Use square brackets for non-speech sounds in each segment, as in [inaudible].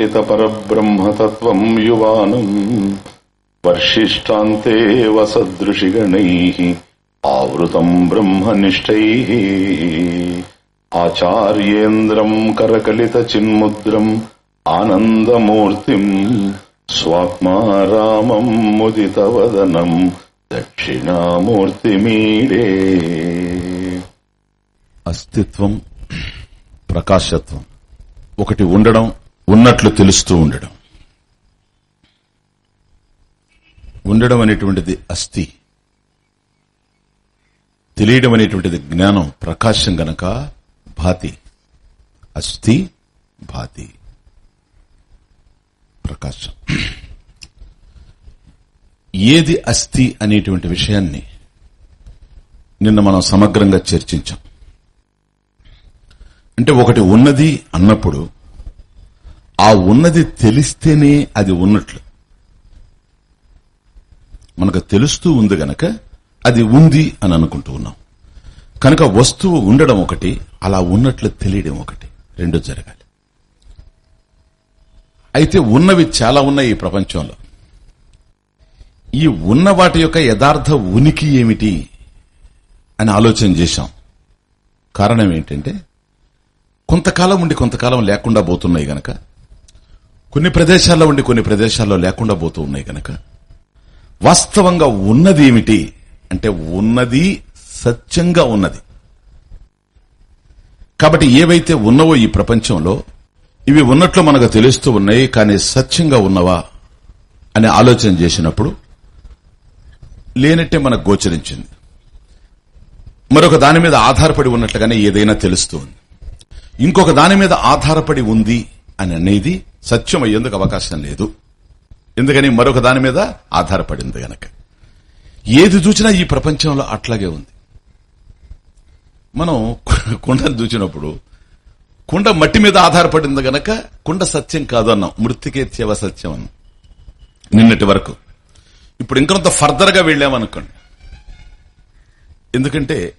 ప్రకటిత పరబ్రహ్మతత్వం యువానం వర్షిష్టాంతే వసదృషిగణై ఆవృతం బ్రహ్మనిష్టై ఆచార్యేంద్రం కరకలిత చిన్ముద్రం ఆనందమూర్తిం స్వాత్మా రామం ముదితవదనం దక్షిణామూర్తిమీడే అస్తిత్వం ప్రకాశత్వం ఒకటి ఉండడం ఉన్నట్లు తెలుస్తూ ఉండడం. ఉండడం అనేటువంటిది అస్థి. తెలియడం అనేటువంటిది జ్ఞానం ప్రకాశం గనక భాతి. అస్థి భాతి. ప్రకాశం. ఏది అస్థి అనేటువంటి విషయాన్ని నిన్న మనం సమగ్రంగా చర్చించాం. అంటే ఒకటి ఉన్నది అన్నప్పుడు ఆ ఉన్నది తెలిస్తేనే అది ఉన్నట్లు. మనకు తెలుస్తూ ఉంది గనక అది ఉంది అని అనుకుంటూ ఉన్నాం. కనుక వస్తువు ఉండడం ఒకటి అలా ఉన్నట్లు తెలియడం ఒకటి. రెండు జరగాలి. అయితే ఉన్నవి చాలా ఉన్నాయి ఈ ప్రపంచంలో. ఈ ఉన్న వాటి యొక్క యథార్థ ఉనికి ఏమిటి అని ఆలోచన చేశాం. కారణం ఏంటంటే కొంతకాలం ఉండి కొంతకాలం లేకుండా పోతున్నాయి గనక కొన్ని ప్రదేశాల్లో ఉండి కొన్ని ప్రదేశాల్లో లేకుండా పోతూ ఉన్నాయి కనుక. వాస్తవంగా ఉన్నది ఏమిటి? అంటే ఉన్నది సత్యంగా ఉన్నది. కాబట్టి ఏవైతే ఉన్నవో ఈ ప్రపంచంలో ఇవి ఉన్నట్లు మనకు తెలుస్తూ ఉన్నాయి కానీ సత్యంగా ఉన్నవా అని ఆలోచన చేసినప్పుడు లేనట్టే మనకు గోచరించింది. మరొక దాని మీద ఆధారపడి ఉన్నట్లుగానే ఏదైనా తెలుస్తూ ఉంది. ఇంకొక దాని మీద ఆధారపడి ఉంది అని అనేది సత్యం అయ్యేందుకు అవకాశం లేదు. ఎందుకని మరొక దాని మీద ఆధారపడింది గనక. ఏది చూసినా ఈ ప్రపంచంలో అట్లాగే ఉంది. మనం కుండను చూసినప్పుడు కుండ మట్టి మీద ఆధారపడింది గనక కుండ సత్యం కాదు అన్నాం. మృతికేత్యవ సత్యం అన్నాం. నిన్నటి వరకు. ఇప్పుడు ఇంకొంత ఫర్దర్గా వెళ్ళామనుకోండి. ఎందుకంటే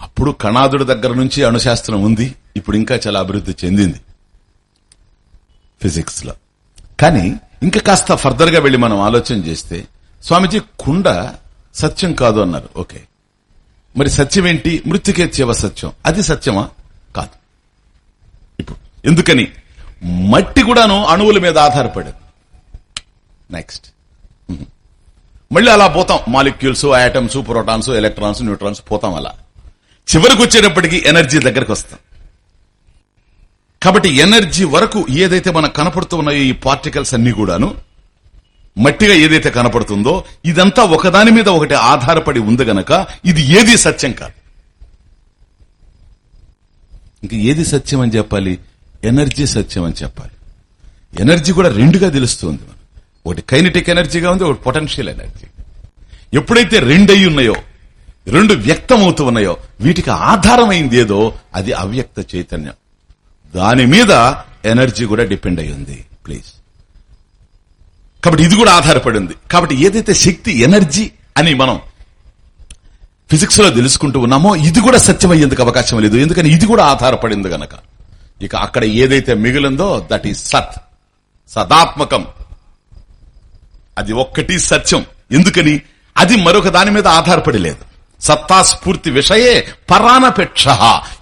అప్పుడు కణాదుడి దగ్గర నుంచి అణుశాస్త్రం ఉంది. ఇప్పుడు ఇంకా చాలా అభివృద్ధి చెందింది. ఫిజిక్స్లో కానీ ఇంకా కాస్త ఫర్దర్గా వెళ్ళి మనం ఆలోచన చేస్తే స్వామిజీ కుండ సత్యం కాదు అన్నారు. ఓకే. మరి సత్యం ఏంటి? మృత్యుకేత్యవ సత్యం. అది సత్యమా? కాదు. ఇప్పుడు ఎందుకని? మట్టి కూడాను అణువుల మీద ఆధారపడదు. నెక్స్ట్. మళ్ళీ అలా పోతాం. Molecules atoms protons electrons neutrons పోతాం అలా. చివరికి వచ్చేటప్పటికి ఎనర్జీ దగ్గరకు వస్తాం కాబట్టి ఎనర్జీ వరకు ఏదైతే మనకు కనపడుతున్నాయో ఈ పార్టికల్స్ అన్ని కూడాను మట్టిగా ఏదైతే కనపడుతుందో ఇదంతా ఒకదాని మీద ఒకటి ఆధారపడి ఉంది గనక ఇది ఏది సత్యం కాదు. ఇంక ఏది సత్యం అని చెప్పాలి? ఎనర్జీ సత్యం అని చెప్పాలి. ఎనర్జీ కూడా రెండుగా తెలుస్తుంది ఒకటి కైనటిక్ ఎనర్జీగా ఉంది ఒకటి పొటెన్షియల్ ఎనర్జీ. ఎప్పుడైతే రెండయి ఉన్నాయో రెండు వ్యక్తం ఉన్నాయో వీటికి ఆధారమైంది ఏదో అది అవ్యక్త చైతన్యం. దాని మీద ఎనర్జీ కూడా డిపెండ్ అయి ఉంది. ప్లీజ్. కాబట్టి ఇది కూడా ఆధారపడి ఉంది. కాబట్టి ఏదైతే శక్తి ఎనర్జీ అని మనం ఫిజిక్స్లో తెలుసుకుంటూ ఉన్నామో ఇది కూడా సత్యమయ్యేందుకు అవకాశం లేదు. ఎందుకని? ఇది కూడా ఆధారపడింది గనక. ఇక అక్కడ ఏదైతే మిగిలిందో దట్ ఈస్ సత్. సదాత్మకం. అది ఒక్కటి సత్యం. ఎందుకని? అది మరొక దాని మీద ఆధారపడి లేదు. సత్తా స్ఫూర్తి విషయే పరానపేక్ష.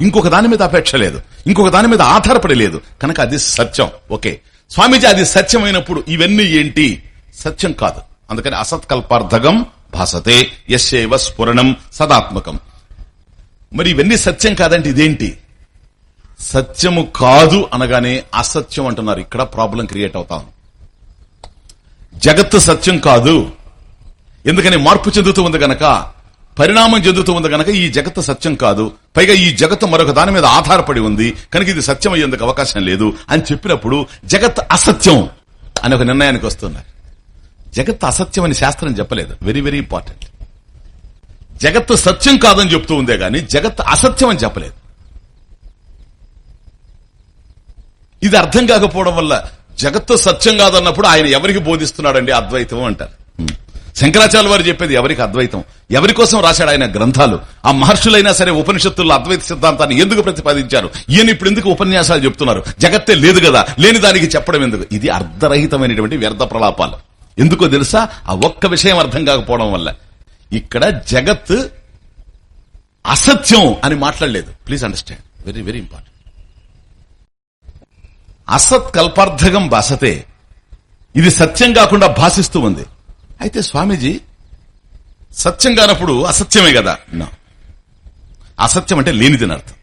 ఇంకొక దాని మీద అపేక్ష లేదు. ఇంకొక దాని మీద ఆధారపడి లేదు. కనుక అది సత్యం. ఓకే. స్వామీజీ అది సత్యమైనప్పుడు ఇవన్నీ ఏంటి? సత్యం కాదు. అందుకని అసత్కల్పార్థకం భాసతే యశేవ స్ఫురణం సదాత్మకం. మరి ఇవన్నీ సత్యం కాదంటే ఇదేంటి? సత్యము కాదు అనగానే అసత్యం అంటున్నారు. ఇక్కడ ప్రాబ్లం క్రియేట్ అవుతాం. జగత్తు సత్యం కాదు. ఎందుకని మార్పు చెందుతూ ఉంది గనక? పరిణామం చెందుతూ ఉంది కనుక ఈ జగత్ సత్యం కాదు. పైగా ఈ జగత్తు మరొక దాని మీద ఆధారపడి ఉంది. కనుక ఇది సత్యం అయ్యేందుకు అవకాశం లేదు. అని చెప్పినప్పుడు జగత్ అసత్యం అని ఒక నిర్ణయానికి వస్తున్నారు. జగత్ అసత్యం అని శాస్త్రం చెప్పలేదు. వెరీ వెరీ ఇంపార్టెంట్ జగత్ సత్యం కాదని చెప్తూ ఉందే గాని జగత్ అసత్యం అని చెప్పలేదు. ఇది అర్థం కాకపోవడం వల్ల జగత్తు సత్యం కాదన్నప్పుడు ఆయన ఎవరికి బోధిస్తున్నాడండి? అద్వైతం అంటారు. శంకరాచార్య వారు చెప్పేది ఎవరికి అద్వైతం? ఎవరి కోసం రాశాడు ఆయన గ్రంథాలు? ఆ మహర్షులైనా సరే ఉపనిషత్తుల్లో అద్వైత సిద్ధాంతాన్ని ఎందుకు ప్రతిపాదించారు? ఈయన ఇప్పుడు ఎందుకు ఉపన్యాసాలు చెప్తున్నారు? జగత్తే లేదు కదా లేని దానికి చెప్పడం ఎందుకు? ఇది అర్ధరహితమైనటువంటి వ్యర్థ ప్రలాపాలు. ఎందుకో తెలుసా? ఆ ఒక్క విషయం అర్థం కాకపోవడం వల్ల. ఇక్కడ జగత్ అసత్యం అని మాట్లాడలేదు. Please understand. Very very important. అసత్ కల్పార్థకం భాషతే ఇది సత్యం కాకుండా భాషిస్తూ ఉంది. అయితే స్వామీజీ సత్యం కానప్పుడు అసత్యమే కదా. అసత్యం అంటే లేనిదని అర్థం.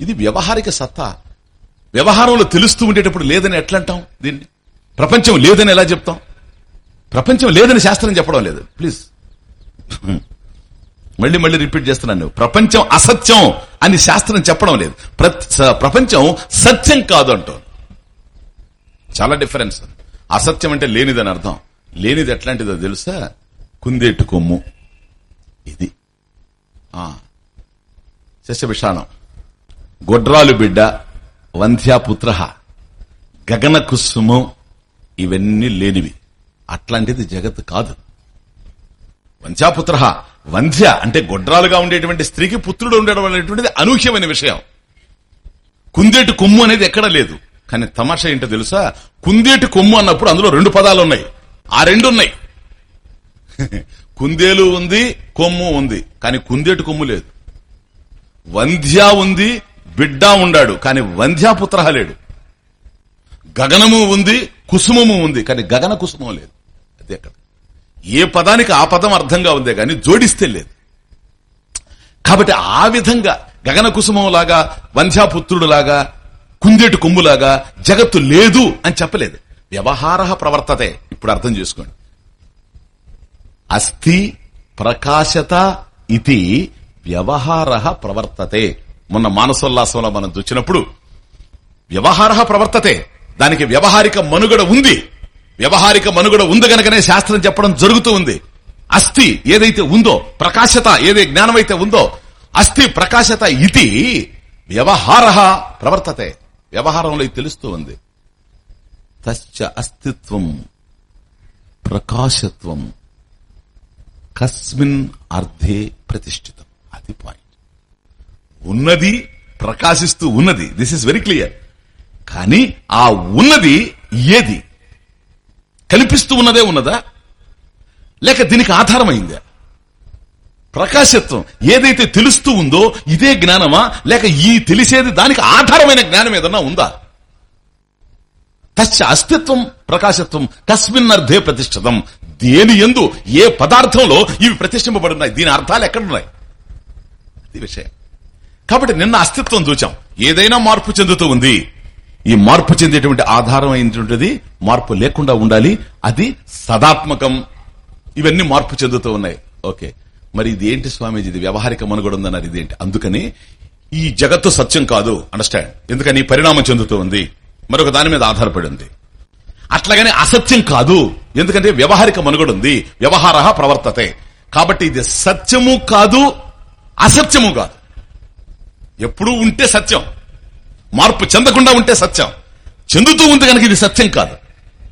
ఇది వ్యవహారిక సత్తా. వ్యవహారంలో తెలుస్తూ ఉండేటప్పుడు లేదని ఎట్లా అంటాం దీన్ని? ప్రపంచం లేదని ఎలా చెప్తాం? ప్రపంచం లేదని శాస్త్రం చెప్పడం లేదు. ప్లీజ్ [laughs] మళ్ళీ మళ్ళీ రిపీట్ చేస్తున్నాను. ప్రపంచం అసత్యం అని శాస్త్రం చెప్పడం లేదు. ప్రపంచం సత్యం కాదు అంటోంది. చాలా డిఫరెన్స్. అసత్యం అంటే లేనిదని అర్థం. లేనిది ఎట్లాంటిదో తెలుసా? కుందేటు కొమ్ము. ఇది. ఆ. గొడ్రాలు బిడ్డ వంధ్యాపుత్ర గగన కుసుమం ఇవన్నీ లేనివి. అట్లాంటిది జగత్ కాదు. వంధ్యాపుత్ర వంధ్య అంటే గొడ్రాలుగా ఉండేటువంటి స్త్రీకి పుత్రుడు ఉండడం అనేటువంటిది అనూహ్యమైన విషయం. కుందేటి కొమ్ము అనేది ఎక్కడ లేదు. కానీ తమాషా ఏంటో తెలుసా? కుందేటి కొమ్ము అన్నప్పుడు అందులో రెండు పదాలు ఉన్నాయి ఆ రెండు ఉన్నాయి కుందేలు ఉంది కొమ్ము ఉంది. కానీ కుందేటి కొమ్ము లేదు. వంధ్య ఉంది బిడ్డ ఉండాడు. కానీ వంధ్యాపుత్ర లేడు. గగనము ఉంది కుసుమము ఉంది. కానీ గగన కుసుమం లేదు. అది అక్కడ ఏ పదానికి ఆ పదం అర్థంగా ఉందే కానీ జోడిస్తే లేదు. కాబట్టి ఆ విధంగా గగన కుసుమం లాగా లాగా కుందేటి కొమ్ములాగా జగత్తు లేదు అని చెప్పలేదు. వ్యవహార ప్రవర్తతే. ఇప్పుడు అర్థం చేసుకోండి. అస్థి ప్రకాశత ఇది వ్యవహార ప్రవర్తతే. మొన్న మానసోల్లాసంలో మనం చూచినప్పుడు వ్యవహార ప్రవర్తతే. దానికి వ్యవహారిక మనుగడ ఉంది. వ్యవహారిక మనుగడ ఉంది గనకనే శాస్త్రం చెప్పడం జరుగుతూ ఉంది. అస్థి ఏదైతే ఉందో ప్రకాశత ఏదే జ్ఞానమైతే ఉందో అస్థి ప్రకాశత ఇది వ్యవహార ప్రవర్తతే. వ్యవహారంలో తెలుస్తూ ఉంది. తశ్చ అస్తిత్వం ప్రకాశత్వం కస్మిన్ అర్థే ప్రతిష్ఠితం. అది పాయింట్ ఉన్నది ప్రకాశిస్తూ ఉన్నది. దిస్ ఇస్ వెరీ క్లియర్ కానీ ఆ ఉన్నది ఏది? కనిపిస్తూ ఉన్నదే ఉన్నదా? లేక దీనికి ఆధారమైందా? ప్రకాశత్వం ఏదైతే తెలుస్తూ ఉందో ఇదే జ్ఞానమా? లేక ఈ తెలిసేది దానికి ఆధారమైన జ్ఞానం ఏదన్నా ఉందా? తస్య అస్తిత్వం ప్రకాశత్వం కస్మిన్ అర్థే ప్రతిష్ఠితం దేని ఎందు ఏ పదార్థంలో ఇవి ప్రతిష్ఠింపబడున్నాయి? దీని అర్థాలు ఎక్కడున్నాయి? ఇది విషయం. కాబట్టి నిన్న అస్తిత్వం చూచాం. ఏదైనా మార్పు చెందుతూ ఉంది. ఈ మార్పు చెందేటువంటి ఆధారం అయినటువంటిది మార్పు లేకుండా ఉండాలి. అది సదాత్మకం. ఇవన్నీ మార్పు చెందుతూ ఉన్నాయి. ఓకే. మరి ఇది ఏంటి స్వామీజీ? ఇది వ్యవహారిక మనుగడ ఉందన్నారు ఇదేంటి? అందుకని ఈ జగత్తు సత్యం కాదు. అండర్స్టాండ్. ఎందుకని? పరిణామం చెందుతూ ఉంది. మరొక దాని మీద ఆధారపడి ఉంది. అట్లాగనే అసత్యం కాదు. ఎందుకంటే వ్యవహారిక మనుగడుంది వ్యవహార ప్రవర్తతే. కాబట్టి ఇది సత్యము కాదు అసత్యము కాదు. ఎప్పుడూ ఉంటే సత్యం. మార్పు చెందకుండా ఉంటే సత్యం. చెందుతూ ఉంది కనుక ఇది సత్యం కాదు.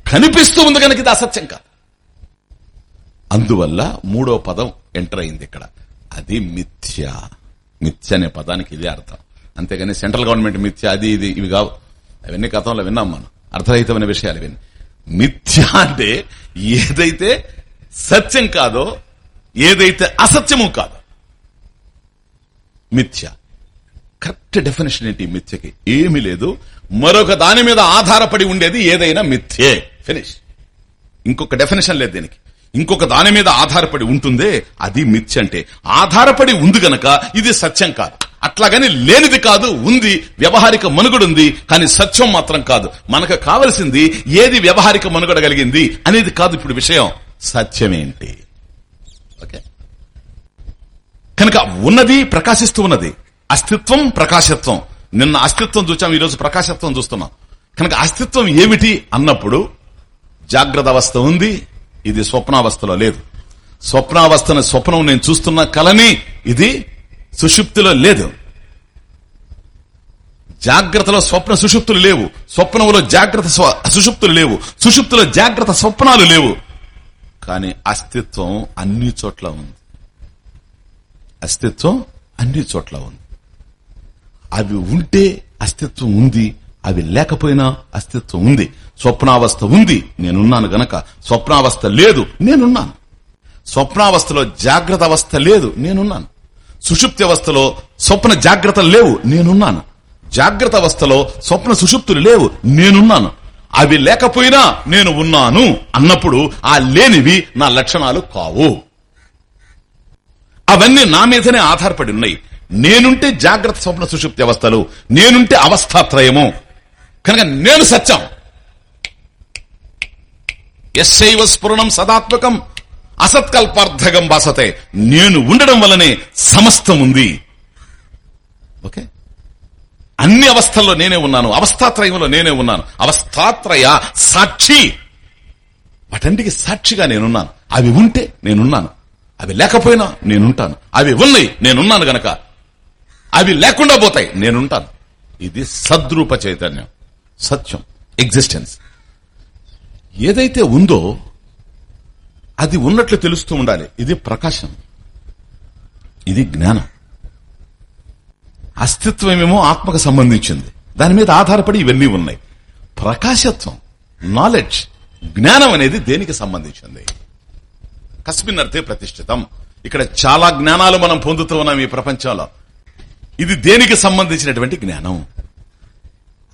కనిపిస్తూ ఉంది కనుక ఇది అసత్యం కాదు. అందువల్ల మూడో పదం ఎంటర్ అయింది ఇక్కడ. అది మిథ్య. మిథ్య అనే పదానికి ఇదే అర్థం. అంతేగాని సెంట్రల్ గవర్నమెంట్ మిథ్య అది ఇది ఇవి కావు. అవన్నీ గతంలో విన్నాం మనం. అర్థరహితమైన విషయాలు ఇవన్నీ. మిథ్య అంటే ఏదైతే సత్యం కాదో ఏదైతే అసత్యము కాదో. మిథ్య. కరెక్ట్ డెఫినేషన్ ఏంటి మిథ్యకి? ఏమీ లేదు. మరొక దాని మీద ఆధారపడి ఉండేది ఏదైనా మిథ్యే. ఫినిష్ ఇంకొక డెఫినేషన్ లేదు దీనికి. ఇంకొక దాని మీద ఆధారపడి ఉంటుందే అది మిథ్య అంటే. ఆధారపడి ఉంది గనక ఇది సత్యం కాదు. అట్లాగని లేనిది కాదు ఉంది వ్యవహారిక మనుగడుంది కానీ సత్యం మాత్రం కాదు. మనకు కావలసింది ఏది వ్యవహారిక మనుగడ కలిగింది అనేది కాదు ఇప్పుడు విషయం. సత్యమేంటి? ఓకే. కనుక ఉన్నది ప్రకాశిస్తూ ఉన్నది. అస్తిత్వం ప్రకాశత్వం. నిన్న అస్తిత్వం చూచాం ఈరోజు ప్రకాశత్వం చూస్తున్నాం. కనుక అస్తిత్వం ఏమిటి అన్నప్పుడు జాగ్రత్త అవస్థ ఉంది ఇది స్వప్నావస్థలో లేదు. స్వప్నావస్థను స్వప్నం నేను చూస్తున్న కలని ఇది సుషుప్తిలో లేదు. జాగ్రత్తలో స్వప్న సుషుప్తులు లేవు. స్వప్నంలో జాగ్రత్త సుషుప్తులు లేవు. సుషుప్తులో జాగ్రత్త స్వప్నాలు లేవు. కానీ అస్తిత్వం అన్ని చోట్ల ఉంది. అస్తిత్వం అన్ని చోట్ల ఉంది. అవి ఉంటే అస్తిత్వం ఉంది. అవి లేకపోయినా అస్తిత్వం ఉంది. స్వప్నావస్థ ఉంది. నేనున్నాను గనక. స్వప్నావస్థ లేదు. నేనున్నాను. స్వప్నావస్థలో జాగ్రత్త అవస్థ లేదు. నేనున్నాను. సుషుప్తి అవస్థలో స్వప్న జాగ్రత్తలు లేవు నేనున్నాను. జాగ్రత్త అవస్థలో స్వప్న సుషుప్తులు లేవు నేనున్నాను. అవి లేకపోయినా నేను ఉన్నాను అన్నప్పుడు ఆ లేనివి నా లక్షణాలు కావు. అవన్నీ నా మీదనే ఆధారపడి ఉన్నాయి. నేనుంటే జాగ్రత్త స్వప్న సుషుప్తి అవస్థలు నేనుంటే అవస్థాత్రయము. కనుక నేను సత్యం. ఎస్ఐవ స్ఫురణం సదాత్మకం. అసత్కల్పార్థకం బాసతే నేను ఉండడం వల్లనే సమస్తం ఉంది ఓకే? అన్ని అవస్థల్లో నేనే ఉన్నాను. అవస్థాత్రయంలో నేనే ఉన్నాను. అవస్థాత్రయ సాక్షి. వాటన్నిటికి సాక్షిగా నేనున్నాను. అవి ఉంటే నేనున్నాను. అవి లేకపోయినా నేనుంటాను. అవి ఉన్నాయి నేనున్నాను గనక. అవి లేకుండా పోతాయి నేనుంటాను. ఇది సద్రూప చైతన్యం. సత్యం. ఎగ్జిస్టెన్స్ ఏదైతే ఉందో అది ఉన్నట్లు తెలుస్తూ ఉండాలి. ఇది ప్రకాశం. ఇది జ్ఞానం. అస్తిత్వమేమో ఆత్మకు సంబంధించింది. దాని మీద ఆధారపడి ఇవన్నీ ఉన్నాయి. ప్రకాశత్వం నాలెడ్జ్ జ్ఞానం అనేది దేనికి సంబంధించింది? కస్మిన్ అర్థే ప్రతిష్ఠితం. ఇక్కడ చాలా జ్ఞానాలు మనం పొందుతూ ఉన్నాం ఈ ప్రపంచంలో. ఇది దేనికి సంబంధించినటువంటి జ్ఞానం?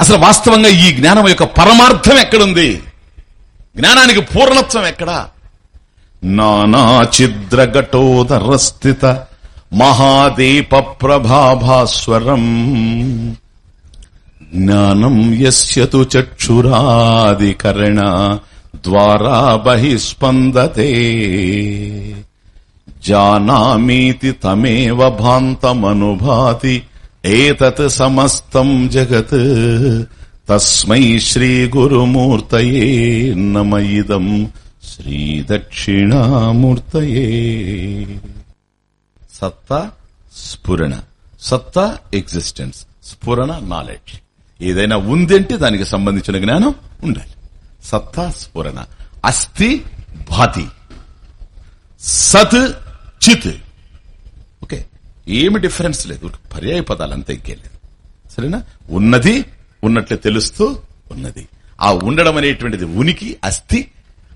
అసలు వాస్తవంగా ఈ జ్ఞానం యొక్క పరమార్థం ఎక్కడుంది? జ్ఞానానికి పూర్ణత్వం ఎక్కడా? నానా స్థిత మహాదీప ప్రభాభాస్వరం జ్ఞానం యస్యతు చక్షురాదికరణ ద్వారా బహిస్పందతే. జానామీతి తమేవ భాంతమనుభాతి ఏతత్ సమస్తం జగత్. తస్మై శ్రీ గురుమూర్తయే నమ ఇదం శ్రీ సత్త సత్తా స్ఫురణ. సత్తా ఎగ్జిస్టెన్స్ స్ఫురణ నాలెడ్జ్ ఏదైనా ఉందంటే దానికి సంబంధించిన జ్ఞానం ఉండాలి. సత్తా స్ఫురణ. అస్థి భాతి. సత్ చిత్. ఓకే. ఏమి డిఫరెన్స్ లేదు. పర్యాయ పదాలు అంతా ఇంకేలేదు సరేనా? ఉన్నది ఉన్నట్లే తెలుస్తూ ఉన్నది. ఆ ఉండడం అనేటువంటిది ఉనికి అస్థి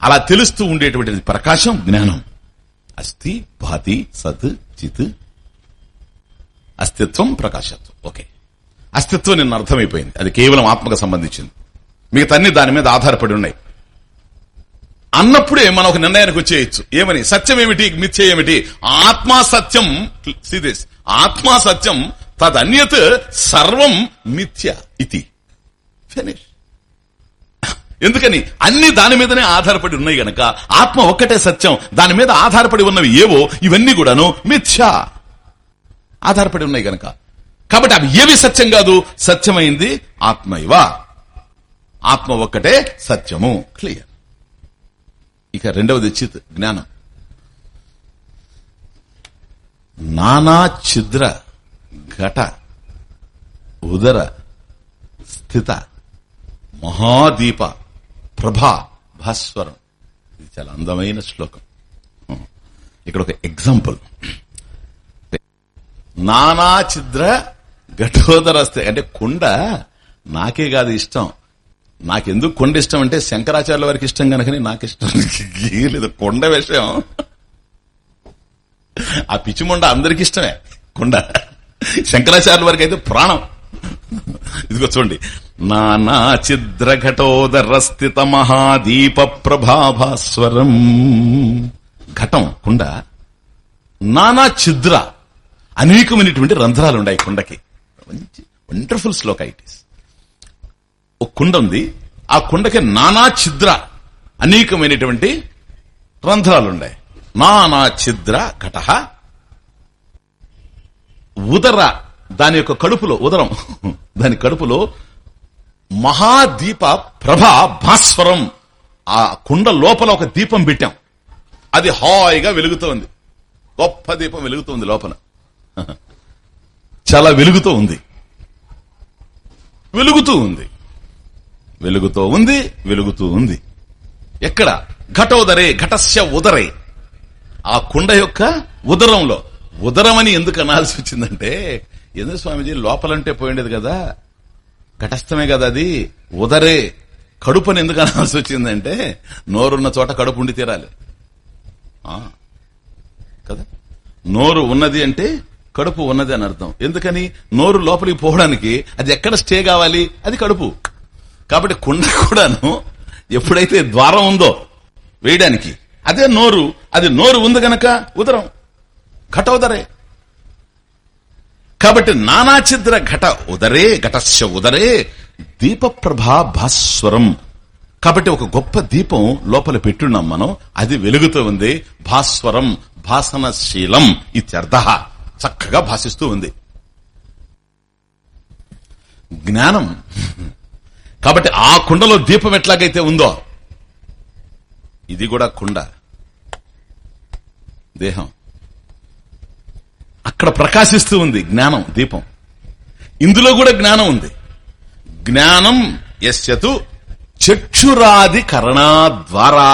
అలా తెలుస్తూ ఉండేటువంటిది ప్రకాశం జ్ఞానం. అస్థి భాతి సత్ చిత్. అస్తిత్వం ప్రకాశత్వం. ఓకే. అస్తిత్వం నిన్న అర్థమైపోయింది. అది కేవలం ఆత్మకు సంబంధించింది. మిగతా అన్ని దాని మీద ఆధారపడి ఉన్నాయి. అన్నప్పుడే మనం ఒక నిర్ణయానికి వచ్చేయచ్చు. ఏమని? సత్యం ఏమిటి? మిథ్య ఏమిటి? ఆత్మా సత్యం సిదిస్ ఆత్మా సత్యం తదన్యత్ సర్వం మిథ్య ఇది. ఫినిష్ ఎందుకని అన్ని దాని మీదనే ఆధారపడి ఉన్నాయి గనక. ఆత్మ ఒక్కటే సత్యం. దాని మీద ఆధారపడి ఉన్నవి ఏవో ఇవన్నీ కూడాను మిథ్య ఆధారపడి ఉన్నాయి గనక. కాబట్టి అవి ఏవి సత్యం కాదు? సత్యమైంది ఆత్మ ఇవా ఆత్మ ఒక్కటే సత్యము. క్లియర్ ఇక రెండవది చిత్ జ్ఞానం. నానా ఛిద్ర ఘట ఉదర స్థిత మహాదీప ప్రభా భాస్వరం. ఇది చాలా అందమైన శ్లోకం. ఇక్కడ ఒక ఎగ్జాంపుల్. నానా చిద్ర ఘటోదరస్తే. అంటే కుండ నాకే కాదు ఇష్టం. నాకెందుకు కొండ ఇష్టం అంటే శంకరాచార్యుల వారికి ఇష్టం కనుకని నాకు ఇష్టం. లేదు కొండ విషయం. ఆ పిచ్చిమొండ అందరికి ఇష్టమే. కొండ. శంకరాచార్యుల వారికి అయితే ప్రాణం. ఇదిగో చూడండి. నానా చిద్రఘటోదర స్థిత మహాదీప ప్రభాభాస్వరం ఘటం కుండ. నానా చిద్ర అనేకమైనటువంటి రంధ్రాలు ఉన్నాయి కుండకి. మంచి వండర్ఫుల్ శ్లోక ఒక కుండ ఉంది. ఆ కుండకి నానా చిద్ర అనేకమైనటువంటి రంధ్రాలున్నాయి. నానా చిద్ర ఘట. ఉదర దాని యొక్క కడుపులో ఉదరం. దాని కడుపులో మహాదీప ప్రభ భాస్వరం. ఆ కుండ లోపల ఒక దీపం పెట్టాం. అది హాయిగా వెలుగుతోంది. గొప్ప దీపం వెలుగుతోంది లోపల. చాలా వెలుగుతూ ఉంది. వెలుగుతూ ఉంది. వెలుగుతూ ఉంది వెలుగుతూ ఉంది. ఎక్కడ? ఘటోదరే ఘటస్య ఉదరే. ఆ కుండ యొక్క ఉదరంలో. ఉదరం అని ఎందుకు అనాల్సి వచ్చిందంటే ఎందుకు స్వామిజీ? లోపలంటే పోయిండేది కదా. కటస్థమే కదా అది. ఉదరే. కడుపుని ఎందుకు అనాల్సి వచ్చిందంటే నోరున్న చోట కడుపు ఉండి తీరాలి. కదా? నోరు ఉన్నది అంటే కడుపు ఉన్నది అని అర్థం. ఎందుకని? నోరు లోపలికి పోవడానికి అది ఎక్కడ స్టే కావాలి? అది కడుపు. కాబట్టి కుండ కూడాను ఎప్పుడైతే ద్వారం ఉందో వేయడానికి అదే నోరు. అది నోరు ఉంది గనక ఉదరం. ఘటోదరే కాబట్టి నానాచిద్ర ఘట ఉదరే ఘటస్య ఉదరే దీపప్రభా భాస్వరం. కాబట్టి ఒక గొప్ప దీపం లోపల పెట్టున్నాం మనం అది వెలుగుతూ ఉంది భాస్వరం భాసనశీలం ఇత్యర్థ చక్కగా భాషిస్తూ ఉంది. జ్ఞానం. కాబట్టి ఆ కుండలో దీపం ఎట్లాగైతే ఉందో ఇది కూడా కుండ. దేహం. అక్కడ ప్రకాశిస్తూ ఉంది జ్ఞానం దీపం. ఇందులో కూడా జ్ఞానం ఉంది. జ్ఞానం యస్యతు చక్షురాది కరణా ద్వారా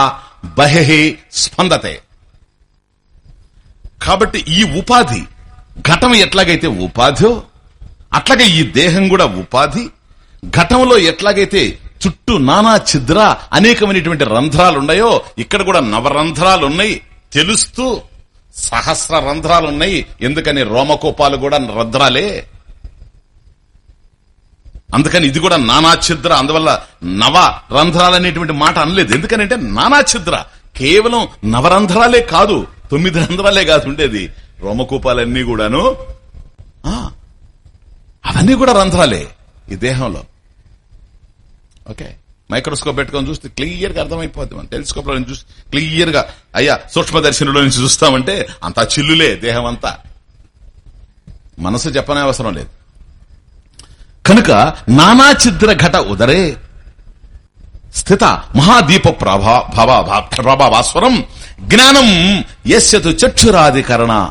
బహి స్పందతే. కాబట్టి ఈ ఉపాధి ఘటం ఎట్లాగైతే ఉపాధో అట్లాగే ఈ దేహం కూడా ఉపాధి ఘటంలో ఎట్లాగైతే చుట్టూ నానా ఛిద్ర అనేకమైనటువంటి రంధ్రాలు ఉన్నాయో ఇక్కడ కూడా నవరంధ్రాలు ఉన్నాయి తెలుస్తూ సహస్ర రంధ్రాలు ఉన్నాయి ఎందుకని రోమకోపాలు కూడా రంధ్రాలే? అందుకని ఇది కూడా నానా ఛిద్ర అందువల్ల నవ రంధ్రాలు అనేటువంటి మాట అనలేదు. ఎందుకనంటే నానా ఛిద్ర కేవలం నవరంధ్రాలే కాదు తొమ్మిది రంధ్రాలే కాదు ఉండేది. రోమకూపాలన్నీ కూడాను ఆ, అవన్నీ కూడా రంధ్రాలే ఈ దేహంలో. ఓకే. మైక్రోస్కోప్ పెట్టుకొని చూస్తే క్లియర్గా అర్థమైపోద్ది మనం. టెలిస్కోప్లో చూసి క్లియర్గా అయ్యా సూక్ష్మదర్శినిలో నుంచి చూస్తామంటే అంతా చిల్లులే దేహం అంతా మనసు చెప్పనే అవసరం లేదు. కనుక నానా చిద్ర ఘట ఉదరే. స్థిత మహాదీప ప్రభా భవా భా- జ్ఞానం ఎస్యతు చక్షురాధికరణ.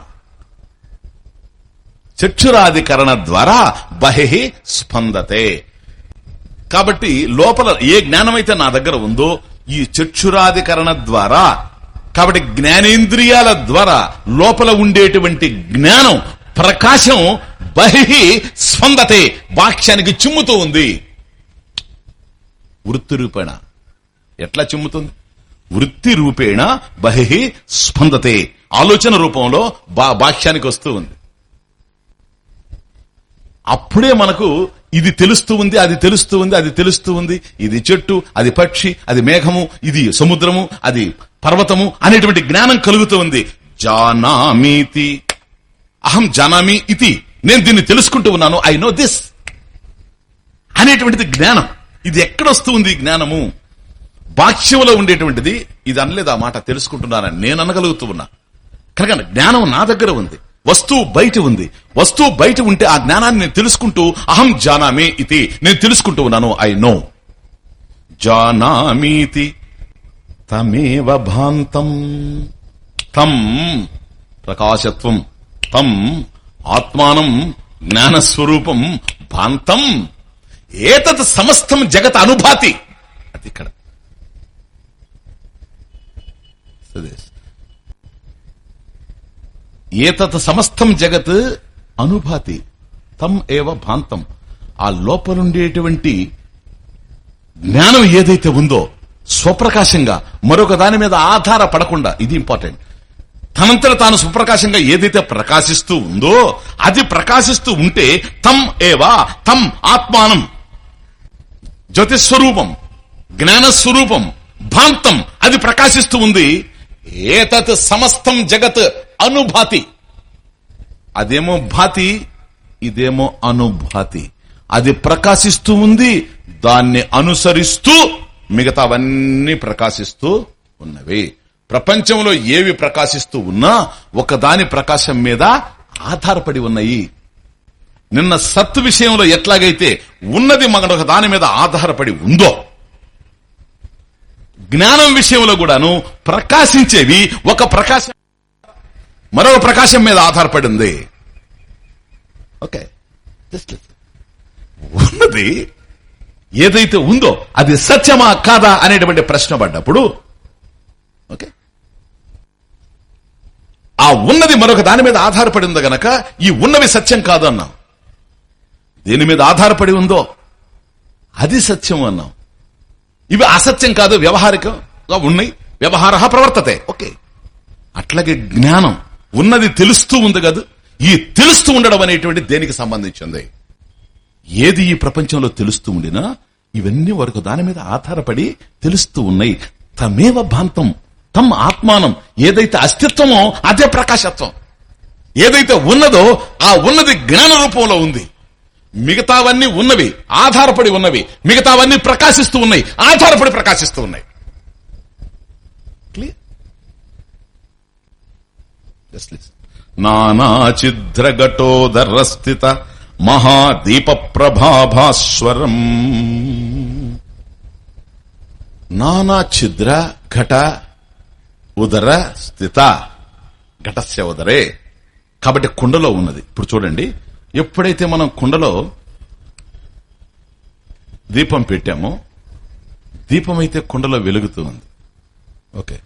చక్షురాధికరణ ద్వారా బహి స్పందతే. కాబట్టి లోపల ఏ జ్ఞానమైతే నా దగ్గర ఉందో ఈ చక్షురాధికరణ ద్వారా కాబట్టి జ్ఞానేంద్రియాల ద్వారా లోపల ఉండేటువంటి జ్ఞానం ప్రకాశం బహి స్పందతే వాక్యానికి చిమ్ముతూ ఉంది. వృత్తి రూపేణ. ఎట్లా చిమ్ముతుంది? వృత్తి రూపేణ బహి స్పందతే. ఆలోచన రూపంలో బా వస్తూ ఉంది. అప్పుడే మనకు ఇది తెలుస్తూ ఉంది అది తెలుస్తూ ఉంది అది తెలుస్తూ ఉంది. ఇది చెట్టు అది పక్షి అది మేఘము ఇది సముద్రము అది పర్వతము అనేటువంటి జ్ఞానం కలుగుతూ ఉంది. జానామీతి. అహం జానామి ఇతి. నేను దీన్ని తెలుసుకుంటూ ఉన్నాను. I know this. అనేటువంటిది జ్ఞానం. ఇది ఎక్కడొస్తూ ఉంది జ్ఞానము? వాక్యంలో ఉండేటువంటిది. ఇది అనలేదు ఆ మాట? తెలుసుకుంటున్నానని నేను అనగలుగుతూ ఉన్నా. కనుక జ్ఞానం నా దగ్గర ఉంది. వస్తువు బయట ఉంది. వస్తువు బయట ఉంటే ఆ జ్ఞానాన్ని నేను తెలుసుకుంటూ అహం జానామి ఇది. నేను తెలుసుకుంటూ ఉన్నాను ఐ నో జానామీతి తమేవ భాంతం. తం ప్రకాశత్వం. తం ఆత్మానం జ్ఞానస్వరూపం భాంతం. ఏతత్ సమస్తం జగత్ అనుభాతి. అది ఇక్కడ. ఏతత్ సమస్తం జగత్ అనుభాతి తం ఏవ భాంతం. ఆ లోపలుండేటువంటి జ్ఞానం ఏదైతే ఉందో స్వప్రకాశంగా మరొక దాని మీద ఆధారపడకుండా ఇది ఇంపార్టెంట్. తనంతట తాను సుప్రకాశంగా ఏదైతే ప్రకాశిస్తూ ఉందో అది ప్రకాశిస్తూ ఉంటే తం ఏవా తం ఆత్మానం. జ్యోతిస్వరూపం జ్ఞానస్వరూపం భాంతం అది ప్రకాశిస్తూ ఉంది. ఏతత్ సమస్తం జగత్ అనుభాతి. అదేమో భాతి ఇదేమో అనుభాతి. అది ప్రకాశిస్తూ ఉంది దాన్ని అనుసరిస్తూ మిగతావన్నీ ప్రకాశిస్తూ ఉన్నవి. ప్రపంచంలో ఏవి ప్రకాశిస్తూ ఉన్నా ఒకదాని ప్రకాశం మీద ఆధారపడి ఉన్నాయి. నిన్న సత్తు విషయంలో ఎట్లాగైతే ఉన్నది మనొక దాని మీద ఆధారపడి ఉందో జ్ఞానం విషయంలో కూడాను ప్రకాశించేవి ఒక ప్రకాశం మరొక ప్రకాశం మీద ఆధారపడి ఉంది ఓకే జస్ట్ ఉన్నది ఏదైతే ఉందో అది సత్యమా కాదా అనేటువంటి ప్రశ్న పడ్డప్పుడు ఓకే ఆ ఉన్నది మరొక దాని మీద ఆధారపడి ఉంది గనక ఈ ఉన్నవి సత్యం కాదు అన్నాం. దేని మీద ఆధారపడి ఉందో అది సత్యం అన్నాం. ఇవి అసత్యం కాదు వ్యవహారికంగా ఉన్నాయి వ్యవహార ప్రవర్తతే. ఓకే అట్లాగే జ్ఞానం. ఉన్నది తెలుస్తూ ఉంది కదా ఈ తెలుస్తూ ఉండడం అనేటువంటి దేనికి సంబంధించింది? ఏది ఈ ప్రపంచంలో తెలుస్తూ ఉండినా ఇవన్నీ వరకు దాని మీద ఆధారపడి తెలుస్తూ ఉన్నాయి. తమేవ భాంతం తమ ఆత్మానం ఏదైతే అస్తిత్వమో అదే ప్రకాశత్వం. ఏదైతే ఉన్నదో ఆ ఉన్నది జ్ఞాన రూపంలో ఉంది. మిగతావన్నీ ఉన్నవి ఆధారపడి ఉన్నవి మిగతావన్నీ ప్రకాశిస్తూ ఉన్నాయి ఆధారపడి ప్రకాశిస్తూ ఉన్నాయి క్లియర్ జస్ట్ లిసన్ నానాచిద్రఘటోదరస్థిత మహాదీప ప్రభాభాస్వరం నానా ఛిద్ర ఘట ఉదర స్థిత ఘటస్య ఉదరే కాబట్టి కుండలో ఉన్నది. ఇప్పుడు చూడండి. ఎప్పుడైతే మనం కుండలో దీపం పెట్టామో దీపం అయితే కుండలో వెలుగుతూ ఉంది. ఓకే.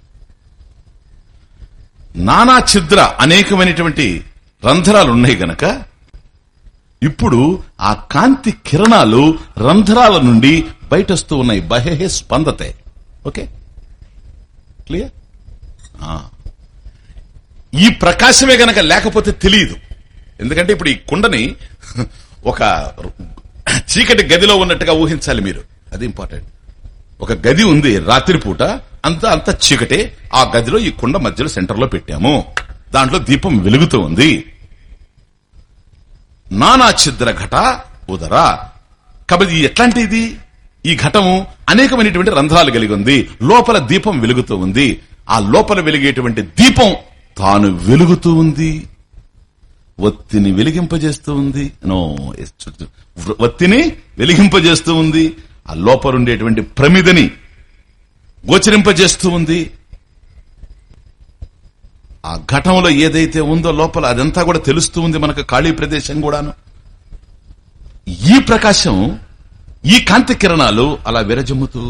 నానా ఛిద్ర అనేకమైనటువంటి రంధ్రాలు ఉన్నాయి గనక ఇప్పుడు ఆ కాంతి కిరణాలు రంధ్రాల నుండి బయటస్తూ ఉన్నాయి. బహే స్పందతే. ఓకే? క్లియర్? ఈ ప్రకాశమే గనక లేకపోతే తెలియదు. ఎందుకంటే ఇప్పుడు ఈ కుండని ఒక చీకటి గదిలో ఉన్నట్టుగా ఊహించాలి మీరు. అది ఇంపార్టెంట్. ఒక గది ఉంది రాత్రిపూట అంతా అంత చీకటే. ఆ గదిలో ఈ కుండ మధ్యలో సెంటర్లో పెట్టాము. దాంట్లో దీపం వెలుగుతూ ఉంది. నానా ఛిద్ర ఘట ఉదర. కాబట్టి ఎట్లాంటిది? ఈ ఘటము అనేకమైనటువంటి రంధ్రాలు కలిగి ఉంది. లోపల దీపం వెలుగుతూ ఉంది. ఆ లోపల వెలిగేటువంటి దీపం తాను వెలుగుతూ ఉంది. ఒత్తిని వెలిగింపజేస్తూ ఉంది. నో ఒత్తిని వెలిగింపజేస్తూ ఉంది. ఆ లోపల ఉండేటువంటి ప్రమిదని గోచరింపజేస్తూ ఉంది. ఆ ఘటంలో ఏదైతే ఉందో లోపల అదంతా కూడా తెలుస్తూ ఉంది మనకు ఖాళీ ప్రదేశం కూడాను. ఈ ప్రకాశం ఈ కాంతి కిరణాలు అలా విరజమ్ముతూ